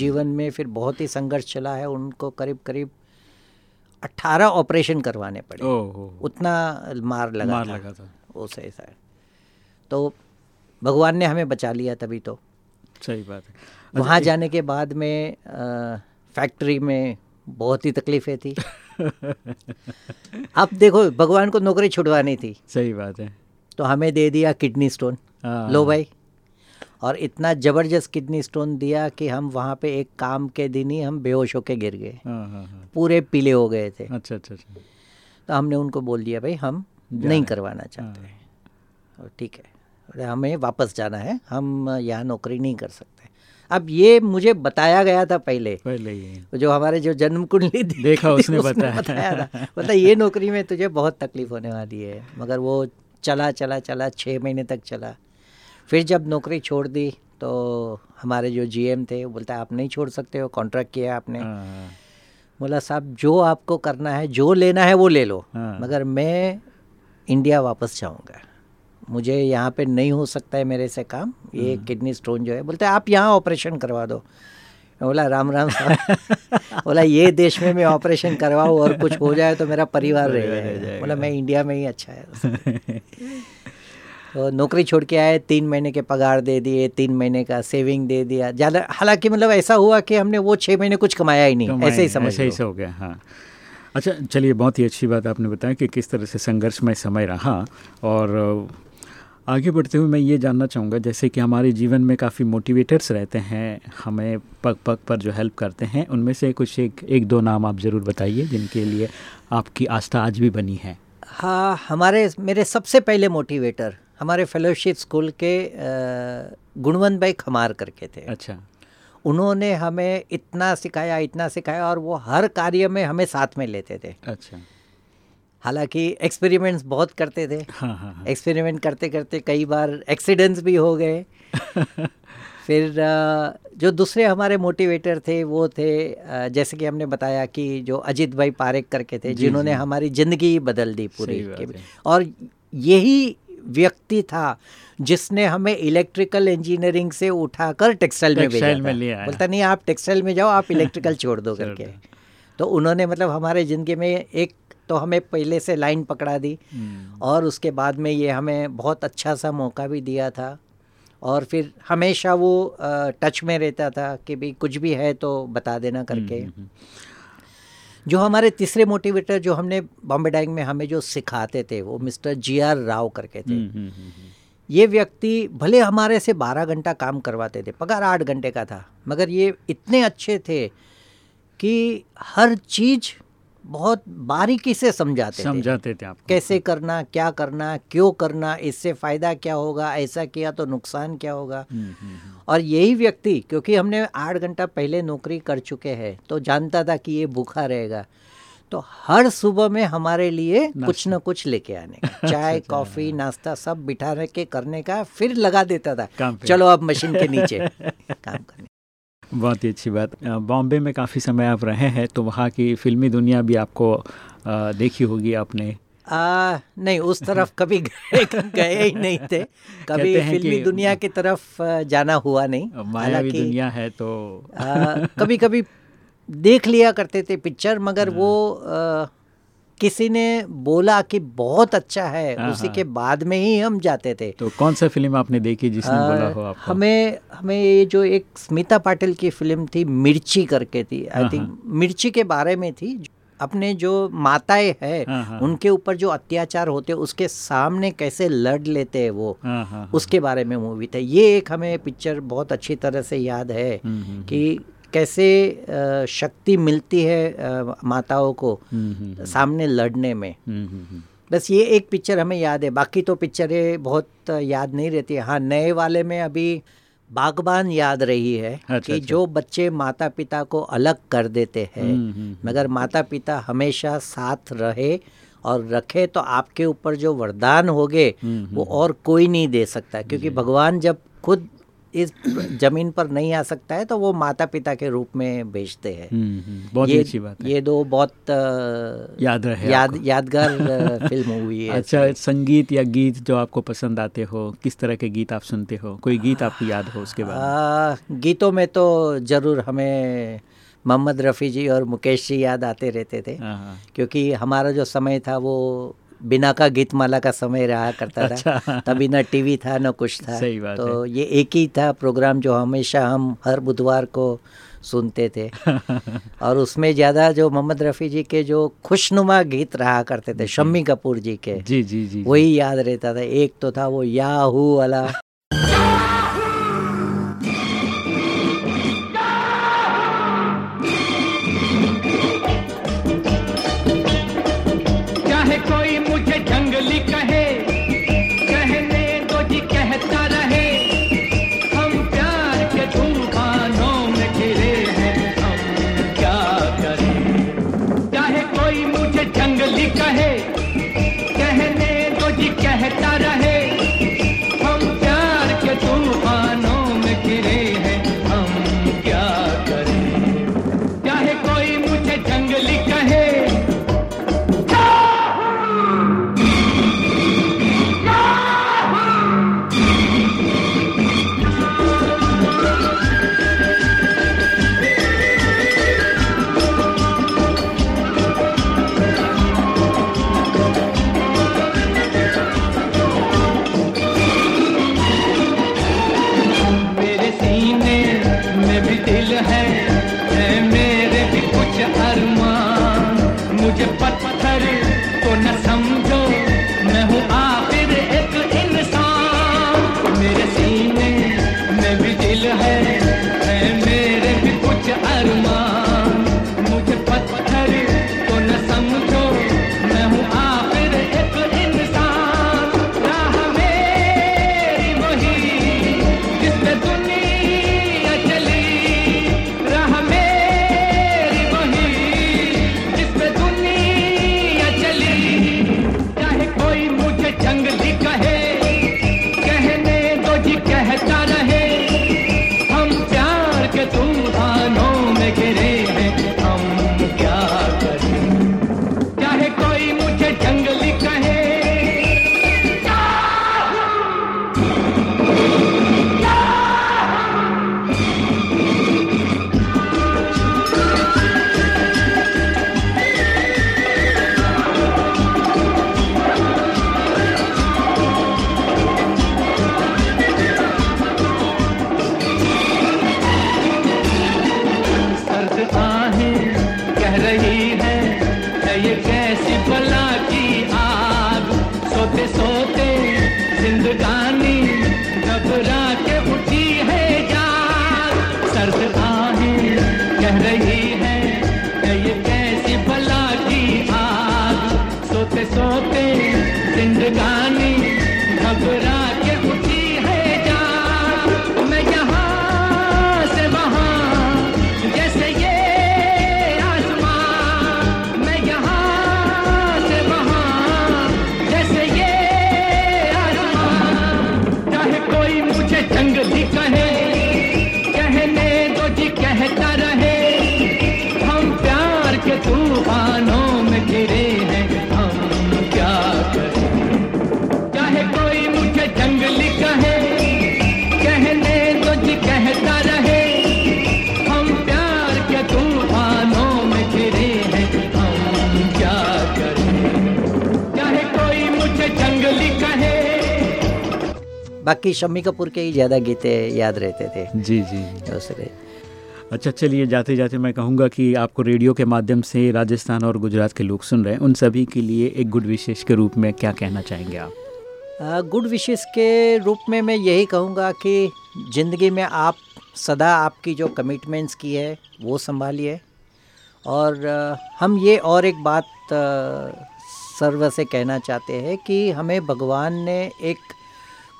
[SPEAKER 2] जीवन में फिर बहुत ही संघर्ष चला है उनको करीब करीब अट्ठारह ऑपरेशन करवाने पड़े। उतना मार लगा
[SPEAKER 1] मार
[SPEAKER 2] था।
[SPEAKER 1] लगा था।
[SPEAKER 2] उस ऐसा तो भगवान ने हमें बचा लिया तभी तो।
[SPEAKER 1] सही बात है।
[SPEAKER 2] वहाँ जाने के बाद में अ, फैक्ट्री में बहुत ही तकलीफ़ें थी। अब देखो भगवान को नौकरी छुड़वानी थी।
[SPEAKER 1] सही बात है।
[SPEAKER 2] तो हमें दे दिया किडनी स्टोन।
[SPEAKER 1] हाँ।
[SPEAKER 2] लो भाई। और इतना ज़बरदस्त किडनी स्टोन दिया कि हम वहाँ पे एक काम के दिन ही हम बेहोश होके गिर गए।
[SPEAKER 1] हाँ हाँ हाँ।
[SPEAKER 2] पूरे पीले हो गए थे।
[SPEAKER 1] अच्छा अच्छा अच्छा।
[SPEAKER 2] तो हमने उनको बोल दिया भाई हम नहीं करवाना चाहते। और ठीक है। बोले, हमें वापस जाना है। हम यहाँ नौकरी नहीं कर सकते। अब ये मुझे बताया गया था पहले।
[SPEAKER 1] पहले ही।
[SPEAKER 2] जो हमारे जो जन्म कुंडली देखी
[SPEAKER 1] देखा
[SPEAKER 2] थी,
[SPEAKER 1] उसने बताया।
[SPEAKER 2] बताया था। बता ये नौकरी में तुझे बहुत तकलीफ़ होने वाली है। मगर वो चला चला चला छः महीने तक चला। फिर जब नौकरी छोड़ दी तो हमारे जो जीएम थे वो बोलता आप नहीं छोड़ सकते हो कॉन्ट्रैक्ट किया आपने.
[SPEAKER 1] हाँ, हाँ,
[SPEAKER 2] बोला साहब जो आपको करना है जो लेना है वो ले लो।
[SPEAKER 1] हाँ।
[SPEAKER 2] मगर मैं इंडिया वापस जाऊँगा। मुझे यहाँ पे नहीं हो सकता है मेरे से काम। ये किडनी स्टोन जो है। बोलते आप यहाँ ऑपरेशन करवा दो। बोला राम राम साहब। बोला ये देश में मैं ऑपरेशन करवाऊँ और कुछ हो जाए तो मेरा परिवार रह
[SPEAKER 1] परिवार रह
[SPEAKER 2] जाएगा
[SPEAKER 1] जाएगा।
[SPEAKER 2] बोला मैं इंडिया में ही अच्छा है। तो नौकरी छोड़ के आए तीन महीने के पगार दे दिए तीन महीने का सेविंग दे दिया। ज़्यादा हालाँकि मतलब ऐसा हुआ कि हमने वो छः महीने कुछ कमाया ही नहीं ऐसे ही समझ
[SPEAKER 1] ऐसे ही हो गया हाँ। अच्छा चलिए बहुत ही अच्छी बात आपने बताया कि किस तरह से संघर्षमय समय रहा और आगे बढ़ते हुए मैं ये जानना चाहूँगा जैसे कि हमारे जीवन में काफ़ी मोटिवेटर्स रहते हैं हमें पग पग पर जो हेल्प करते हैं उनमें से कुछ एक एक दो नाम आप ज़रूर बताइए जिनके लिए आपकी आस्था आज भी बनी है।
[SPEAKER 2] हाँ हमारे मेरे सबसे पहले मोटिवेटर हमारे फेलोशिप स्कूल के गुणवंत भाई खमार करके थे।
[SPEAKER 1] अच्छा।
[SPEAKER 2] उन्होंने हमें इतना सिखाया इतना सिखाया और वो हर कार्य में हमें साथ में लेते थे।
[SPEAKER 1] अच्छा।
[SPEAKER 2] हालाँकि एक्सपेरिमेंट्स बहुत करते थे।
[SPEAKER 1] हाँ हाँ हाँ।
[SPEAKER 2] एक्सपेरिमेंट करते करते कई बार एक्सीडेंट्स भी हो गए। फिर जो दूसरे हमारे मोटिवेटर थे वो थे जैसे कि हमने बताया कि जो अजीत भाई पारेख करके थे जिन्होंने हमारी ज़िंदगी बदल दी पूरी।
[SPEAKER 1] है।
[SPEAKER 2] और यही व्यक्ति था जिसने हमें इलेक्ट्रिकल इंजीनियरिंग से उठाकर टेक्सटाइल में भेजा
[SPEAKER 1] में
[SPEAKER 2] था। बोलता नहीं आप टेक्सटाइल में जाओ आप इलेक्ट्रिकल छोड़ दो करके। तो उन्होंने मतलब हमारे ज़िंदगी में एक तो हमें पहले से लाइन पकड़ा दी
[SPEAKER 1] हम्म,
[SPEAKER 2] और उसके बाद में ये हमें बहुत अच्छा सा मौका भी दिया था। और फिर हमेशा वो टच में रहता था कि भाई कुछ भी है तो बता देना करके।
[SPEAKER 1] हम्म,
[SPEAKER 2] जो हमारे तीसरे मोटिवेटर जो हमने बॉम्बे डाइंग में हमें जो सिखाते थे वो मिस्टर जी आर राव करके थे।
[SPEAKER 1] हम्म, हम्म, हम्म,
[SPEAKER 2] ये व्यक्ति भले हमारे से बारह घंटा काम करवाते थे पगार आठ घंटे का था। मगर ये इतने अच्छे थे कि हर चीज़ बहुत बारीकी से समझाते थे।
[SPEAKER 1] समझाते थे आपको।
[SPEAKER 2] कैसे करना क्या करना क्यों करना इससे फ़ायदा क्या होगा ऐसा किया तो नुकसान क्या होगा।
[SPEAKER 1] हम्म, हम्म, हम्म,
[SPEAKER 2] और यही व्यक्ति क्योंकि हमने आठ घंटा पहले नौकरी कर चुके हैं तो जानता था कि ये भूखा रहेगा। तो हर सुबह में हमारे लिए कुछ न कुछ लेके आने का चाय
[SPEAKER 1] अच्छा।
[SPEAKER 2] कॉफ़ी नाश्ता सब बिठाने के करने का फिर लगा देता था। चलो अब मशीन के नीचे काम करने।
[SPEAKER 1] बहुत ही अच्छी बात। बॉम्बे में काफ़ी समय आप रहे हैं तो वहाँ की फिल्मी दुनिया भी आपको आ, देखी होगी आपने।
[SPEAKER 2] आ, नहीं उस तरफ़ कभी गए गए ही नहीं थे। कभी फिल्मी दुनिया की तरफ़ जाना हुआ नहीं।
[SPEAKER 1] मायावी दुनिया है तो आ,
[SPEAKER 2] कभी कभी देख लिया करते थे पिक्चर मगर
[SPEAKER 1] हाँ।
[SPEAKER 2] वो आ, किसी ने बोला कि बहुत अच्छा है
[SPEAKER 1] हाँ,
[SPEAKER 2] उसी
[SPEAKER 1] हाँ।
[SPEAKER 2] के बाद में ही हम जाते थे
[SPEAKER 1] तो कौन सा फ़िल्म आपने देखी जिसने
[SPEAKER 2] आ,
[SPEAKER 1] बोला हो आपको
[SPEAKER 2] हमें हमें ये जो एक स्मिता पाटिल की फ़िल्म थी मिर्ची करके थी आई
[SPEAKER 1] हाँ,
[SPEAKER 2] थिंक मिर्ची के बारे में थी अपने जो माताएँ हैं
[SPEAKER 1] हाँ, हाँ।
[SPEAKER 2] उनके ऊपर जो अत्याचार होते हैं उसके सामने कैसे लड़ लेते हैं वो
[SPEAKER 1] हाँ हाँ हाँ।
[SPEAKER 2] उसके बारे में मूवी था ये एक हमें पिक्चर बहुत अच्छी तरह से याद है
[SPEAKER 1] हम्म, हम्म,
[SPEAKER 2] कि कैसे शक्ति मिलती है माताओं को
[SPEAKER 1] हम्म, हम्म,
[SPEAKER 2] सामने लड़ने में।
[SPEAKER 1] हम्म, हम्म, हम्म।
[SPEAKER 2] बस ये एक पिक्चर हमें याद है। बाकी तो पिक्चरें बहुत याद नहीं रहती। हाँ नए वाले में अभी बागबान याद रही है
[SPEAKER 1] अच्छा,
[SPEAKER 2] कि
[SPEAKER 1] अच्छा।
[SPEAKER 2] जो बच्चे माता पिता को अलग कर देते हैं
[SPEAKER 1] हम्म, हम्म,
[SPEAKER 2] मगर माता पिता हमेशा साथ रहे और रखे तो आपके ऊपर जो वरदान होगे
[SPEAKER 1] हम्म,
[SPEAKER 2] वो और कोई नहीं दे सकता। क्योंकि भगवान जब खुद इस ज़मीन पर नहीं आ सकता है तो वो माता पिता के रूप में भेजते हैं।
[SPEAKER 1] हम्म, हम्म, बहुत
[SPEAKER 2] ये
[SPEAKER 1] अच्छी बात है।
[SPEAKER 2] ये दो बहुत
[SPEAKER 1] याद रहे
[SPEAKER 2] याद यादगार फ़िल्म हुई है
[SPEAKER 1] अच्छा संगीत या गीत जो आपको पसंद आते हो किस तरह के गीत आप सुनते हो? कोई गीत आपको याद हो उसके बाद
[SPEAKER 2] गीतों में तो ज़रूर हमें मोहम्मद रफ़ी जी और मुकेश जी याद आते रहते थे
[SPEAKER 1] हाँ हाँ।
[SPEAKER 2] क्योंकि हमारा जो समय था वो बिना का गीत माला का समय रहा करता था
[SPEAKER 1] अच्छा।
[SPEAKER 2] तभी ना टीवी था ना कुछ था
[SPEAKER 1] सही बात
[SPEAKER 2] तो है। ये एक ही था प्रोग्राम जो हमेशा हम हर बुधवार को सुनते थे और उसमें ज़्यादा जो मोहम्मद रफ़ी जी के जो खुशनुमा गीत रहा करते थे शम्मी कपूर जी के
[SPEAKER 1] जी जी जी।
[SPEAKER 2] वही याद रहता था एक तो था वो याहू वाला शम्मी कपूर के ही ज़्यादा गीते याद रहते थे।
[SPEAKER 1] जी जी
[SPEAKER 2] दूसरे
[SPEAKER 1] अच्छा चलिए जाते जाते मैं कहूँगा कि आपको रेडियो के माध्यम से राजस्थान और गुजरात के लोग सुन रहे हैं। उन सभी के लिए एक गुड विशेष के रूप में क्या कहना चाहेंगे आप?
[SPEAKER 2] गुड विशेष के रूप में मैं यही कहूँगा कि ज़िंदगी में आप सदा आपकी जो कमिटमेंट्स की है वो संभालिए। और हम ये और एक बात सर्व से कहना चाहते हैं कि हमें भगवान ने एक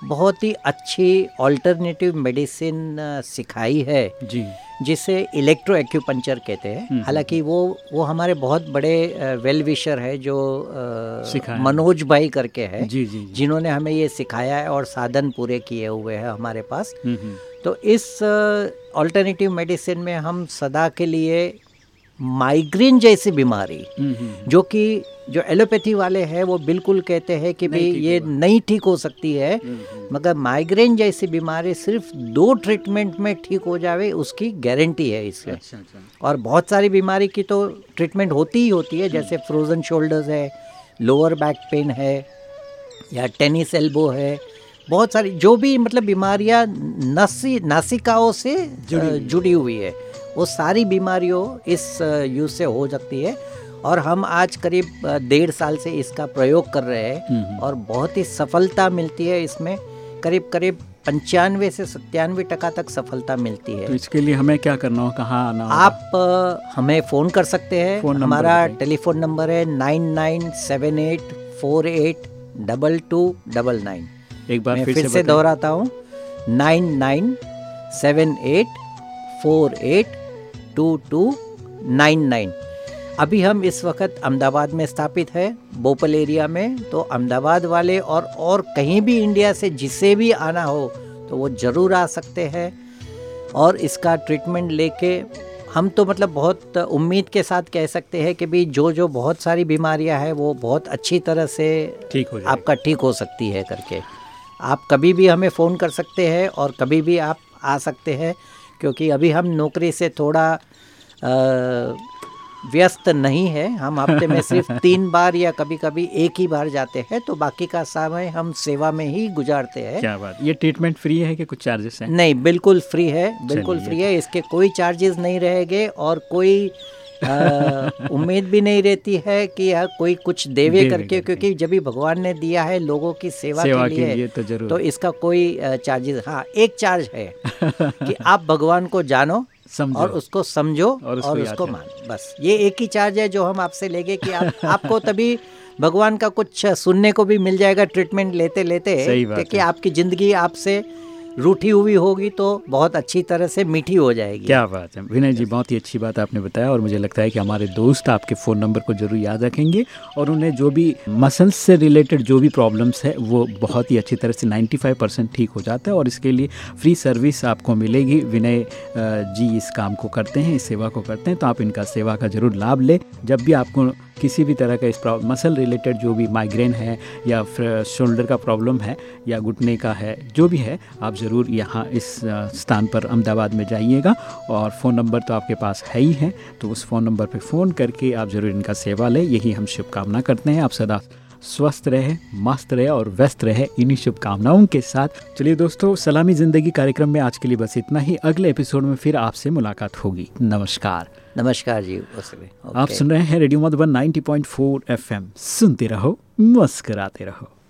[SPEAKER 2] बहुत ही अच्छी अल्टरनेटिव मेडिसिन सिखाई है।
[SPEAKER 1] जी।
[SPEAKER 2] जिसे इलेक्ट्रो एक्यूपंचर कहते हैं।
[SPEAKER 1] हम्म।
[SPEAKER 2] हालाँकि वो वो हमारे बहुत बड़े वेल विशर है जो
[SPEAKER 1] सिखाया।
[SPEAKER 2] मनोज भाई करके है।
[SPEAKER 1] जी जी जी।
[SPEAKER 2] जिन्होंने हमें ये सिखाया है और साधन पूरे किए हुए हैं हमारे पास।
[SPEAKER 1] हम्म, हम्म,
[SPEAKER 2] तो इस अल्टरनेटिव मेडिसिन में हम सदा के लिए माइग्रेन जैसी बीमारी
[SPEAKER 1] हम्म, हम्म,
[SPEAKER 2] जो कि जो एलोपैथी वाले हैं वो बिल्कुल कहते हैं कि भाई ये नहीं ठीक हो सकती है
[SPEAKER 1] हम्म, हम्म,
[SPEAKER 2] मगर माइग्रेन जैसी बीमारी सिर्फ़ दो ट्रीटमेंट में ठीक हो जावे उसकी गारंटी है इसमें।
[SPEAKER 1] अच्छा अच्छा।
[SPEAKER 2] और बहुत सारी बीमारी की तो ट्रीटमेंट होती ही होती है जैसे फ्रोजन शोल्डर्स है लोअर बैक पेन है या टेनिस एल्बो है बहुत सारी जो भी मतलब बीमारियाँ नसी नासिकाओं से जुड़ी, जुड़ी हुई है वो सारी बीमारियों इस यूज़ से हो सकती है। और हम आज करीब डेढ़ साल से इसका प्रयोग कर रहे
[SPEAKER 1] हम्म,
[SPEAKER 2] हैं और बहुत ही सफलता मिलती है इसमें। करीब करीब पंचानवे से सत्तानवे टका तक सफलता मिलती है।
[SPEAKER 1] तो इसके लिए हमें क्या करना हो कहाँ आना होगा?
[SPEAKER 2] आप हमें फ़ोन कर सकते हैं। हमारा टेलीफोन नंबर है nine nine seven eight four eight double two double nine.
[SPEAKER 1] एक बार
[SPEAKER 2] मैं
[SPEAKER 1] फिर,
[SPEAKER 2] फिर से
[SPEAKER 1] बताइए।
[SPEAKER 2] दोहराता हूँ। Nine nine seven eight four eight two two nine nine. अभी हम इस वक्त अहमदाबाद में स्थापित है बोपल एरिया में। तो अहमदाबाद वाले और और कहीं भी इंडिया से जिसे भी आना हो तो वो ज़रूर आ सकते हैं। और इसका ट्रीटमेंट लेके हम तो मतलब बहुत उम्मीद के साथ कह सकते हैं कि भाई जो जो बहुत सारी बीमारियाँ हैं वो बहुत अच्छी तरह से
[SPEAKER 1] ठीक हो
[SPEAKER 2] आपका ठीक हो सकती है करके। आप कभी भी हमें फ़ोन कर सकते हैं और कभी भी आप आ सकते हैं क्योंकि अभी हम नौकरी से थोड़ा अ, व्यस्त नहीं है। हम हफ़्ते में सिर्फ़ तीन बार या कभी कभी एक ही बार जाते हैं तो बाकी का समय हम सेवा में ही गुजारते हैं।
[SPEAKER 1] क्या बात ये ट्रीटमेंट फ्री है कि कुछ चार्जेस हैं?
[SPEAKER 2] नहीं बिल्कुल फ्री है बिल्कुल फ्री है इसके कोई चार्जेस नहीं रहेंगे और कोई उम्मीद भी नहीं रहती है कि यह कोई कुछ देवे
[SPEAKER 1] देवे
[SPEAKER 2] करके
[SPEAKER 1] करके।
[SPEAKER 2] क्योंकि जब भी भगवान ने दिया है लोगों की सेवा,
[SPEAKER 1] सेवा
[SPEAKER 2] के लिए,
[SPEAKER 1] के
[SPEAKER 2] लिए
[SPEAKER 1] तो ज़रूर।
[SPEAKER 2] तो इसका कोई चार्जेस हाँ एक चार्ज है कि आप भगवान को जानो
[SPEAKER 1] समझो।
[SPEAKER 2] और उसको समझो
[SPEAKER 1] और
[SPEAKER 2] और
[SPEAKER 1] उसको
[SPEAKER 2] उसको, मानो। बस ये एक ही चार्ज है जो हम आपसे लेंगे कि आप आपको तभी भगवान का कुछ सुनने को भी मिल जाएगा ट्रीटमेंट लेते लेते क्योंकि आपकी ज़िंदगी आपसे रूठी हुई होगी तो बहुत अच्छी तरह से मीठी हो जाएगी।
[SPEAKER 1] क्या बात है। विनय जी, बहुत ही अच्छी बात आपने बताया और मुझे लगता है कि हमारे दोस्त आपके फ़ोन नंबर को ज़रूर याद रखेंगे और उन्हें जो भी मसल्स से रिलेटेड जो भी प्रॉब्लम्स है, वो बहुत ही अच्छी तरह से 95 परसेंट ठीक हो जाता है और इसके लिए फ्री सर्विस आपको मिलेगी। विनय जी इस काम को करते हैं, इस सेवा को करते हैं तो आप इनका सेवा का ज़रूर लाभ लें। जब भी आपको किसी भी तरह का इस मसल रिलेटेड जो भी माइग्रेन है या शोल्डर का प्रॉब्लम है या घुटने का है, जो भी है, आप ज़रूर यहाँ इस स्थान पर अहमदाबाद में जाइएगा और फ़ोन नंबर तो आपके पास है ही है तो उस फ़ोन नंबर पर फ़ोन करके आप ज़रूर इनका सेवा लें। यही हम शुभकामना करते हैं। आप सदा स्वस्थ रहे, मस्त रहे और व्यस्त रहे इन्हीं शुभकामनाओं के साथ। चलिए दोस्तों, सलामी ज़िंदगी कार्यक्रम में आज के लिए बस इतना ही। अगले एपिसोड में फिर आपसे मुलाकात होगी। नमस्कार।
[SPEAKER 2] नमस्कार जी
[SPEAKER 1] आप सुन रहे हैं रेडियो मधुबन 90.4 एफएम। सुनते रहो मुस्कराते रहो।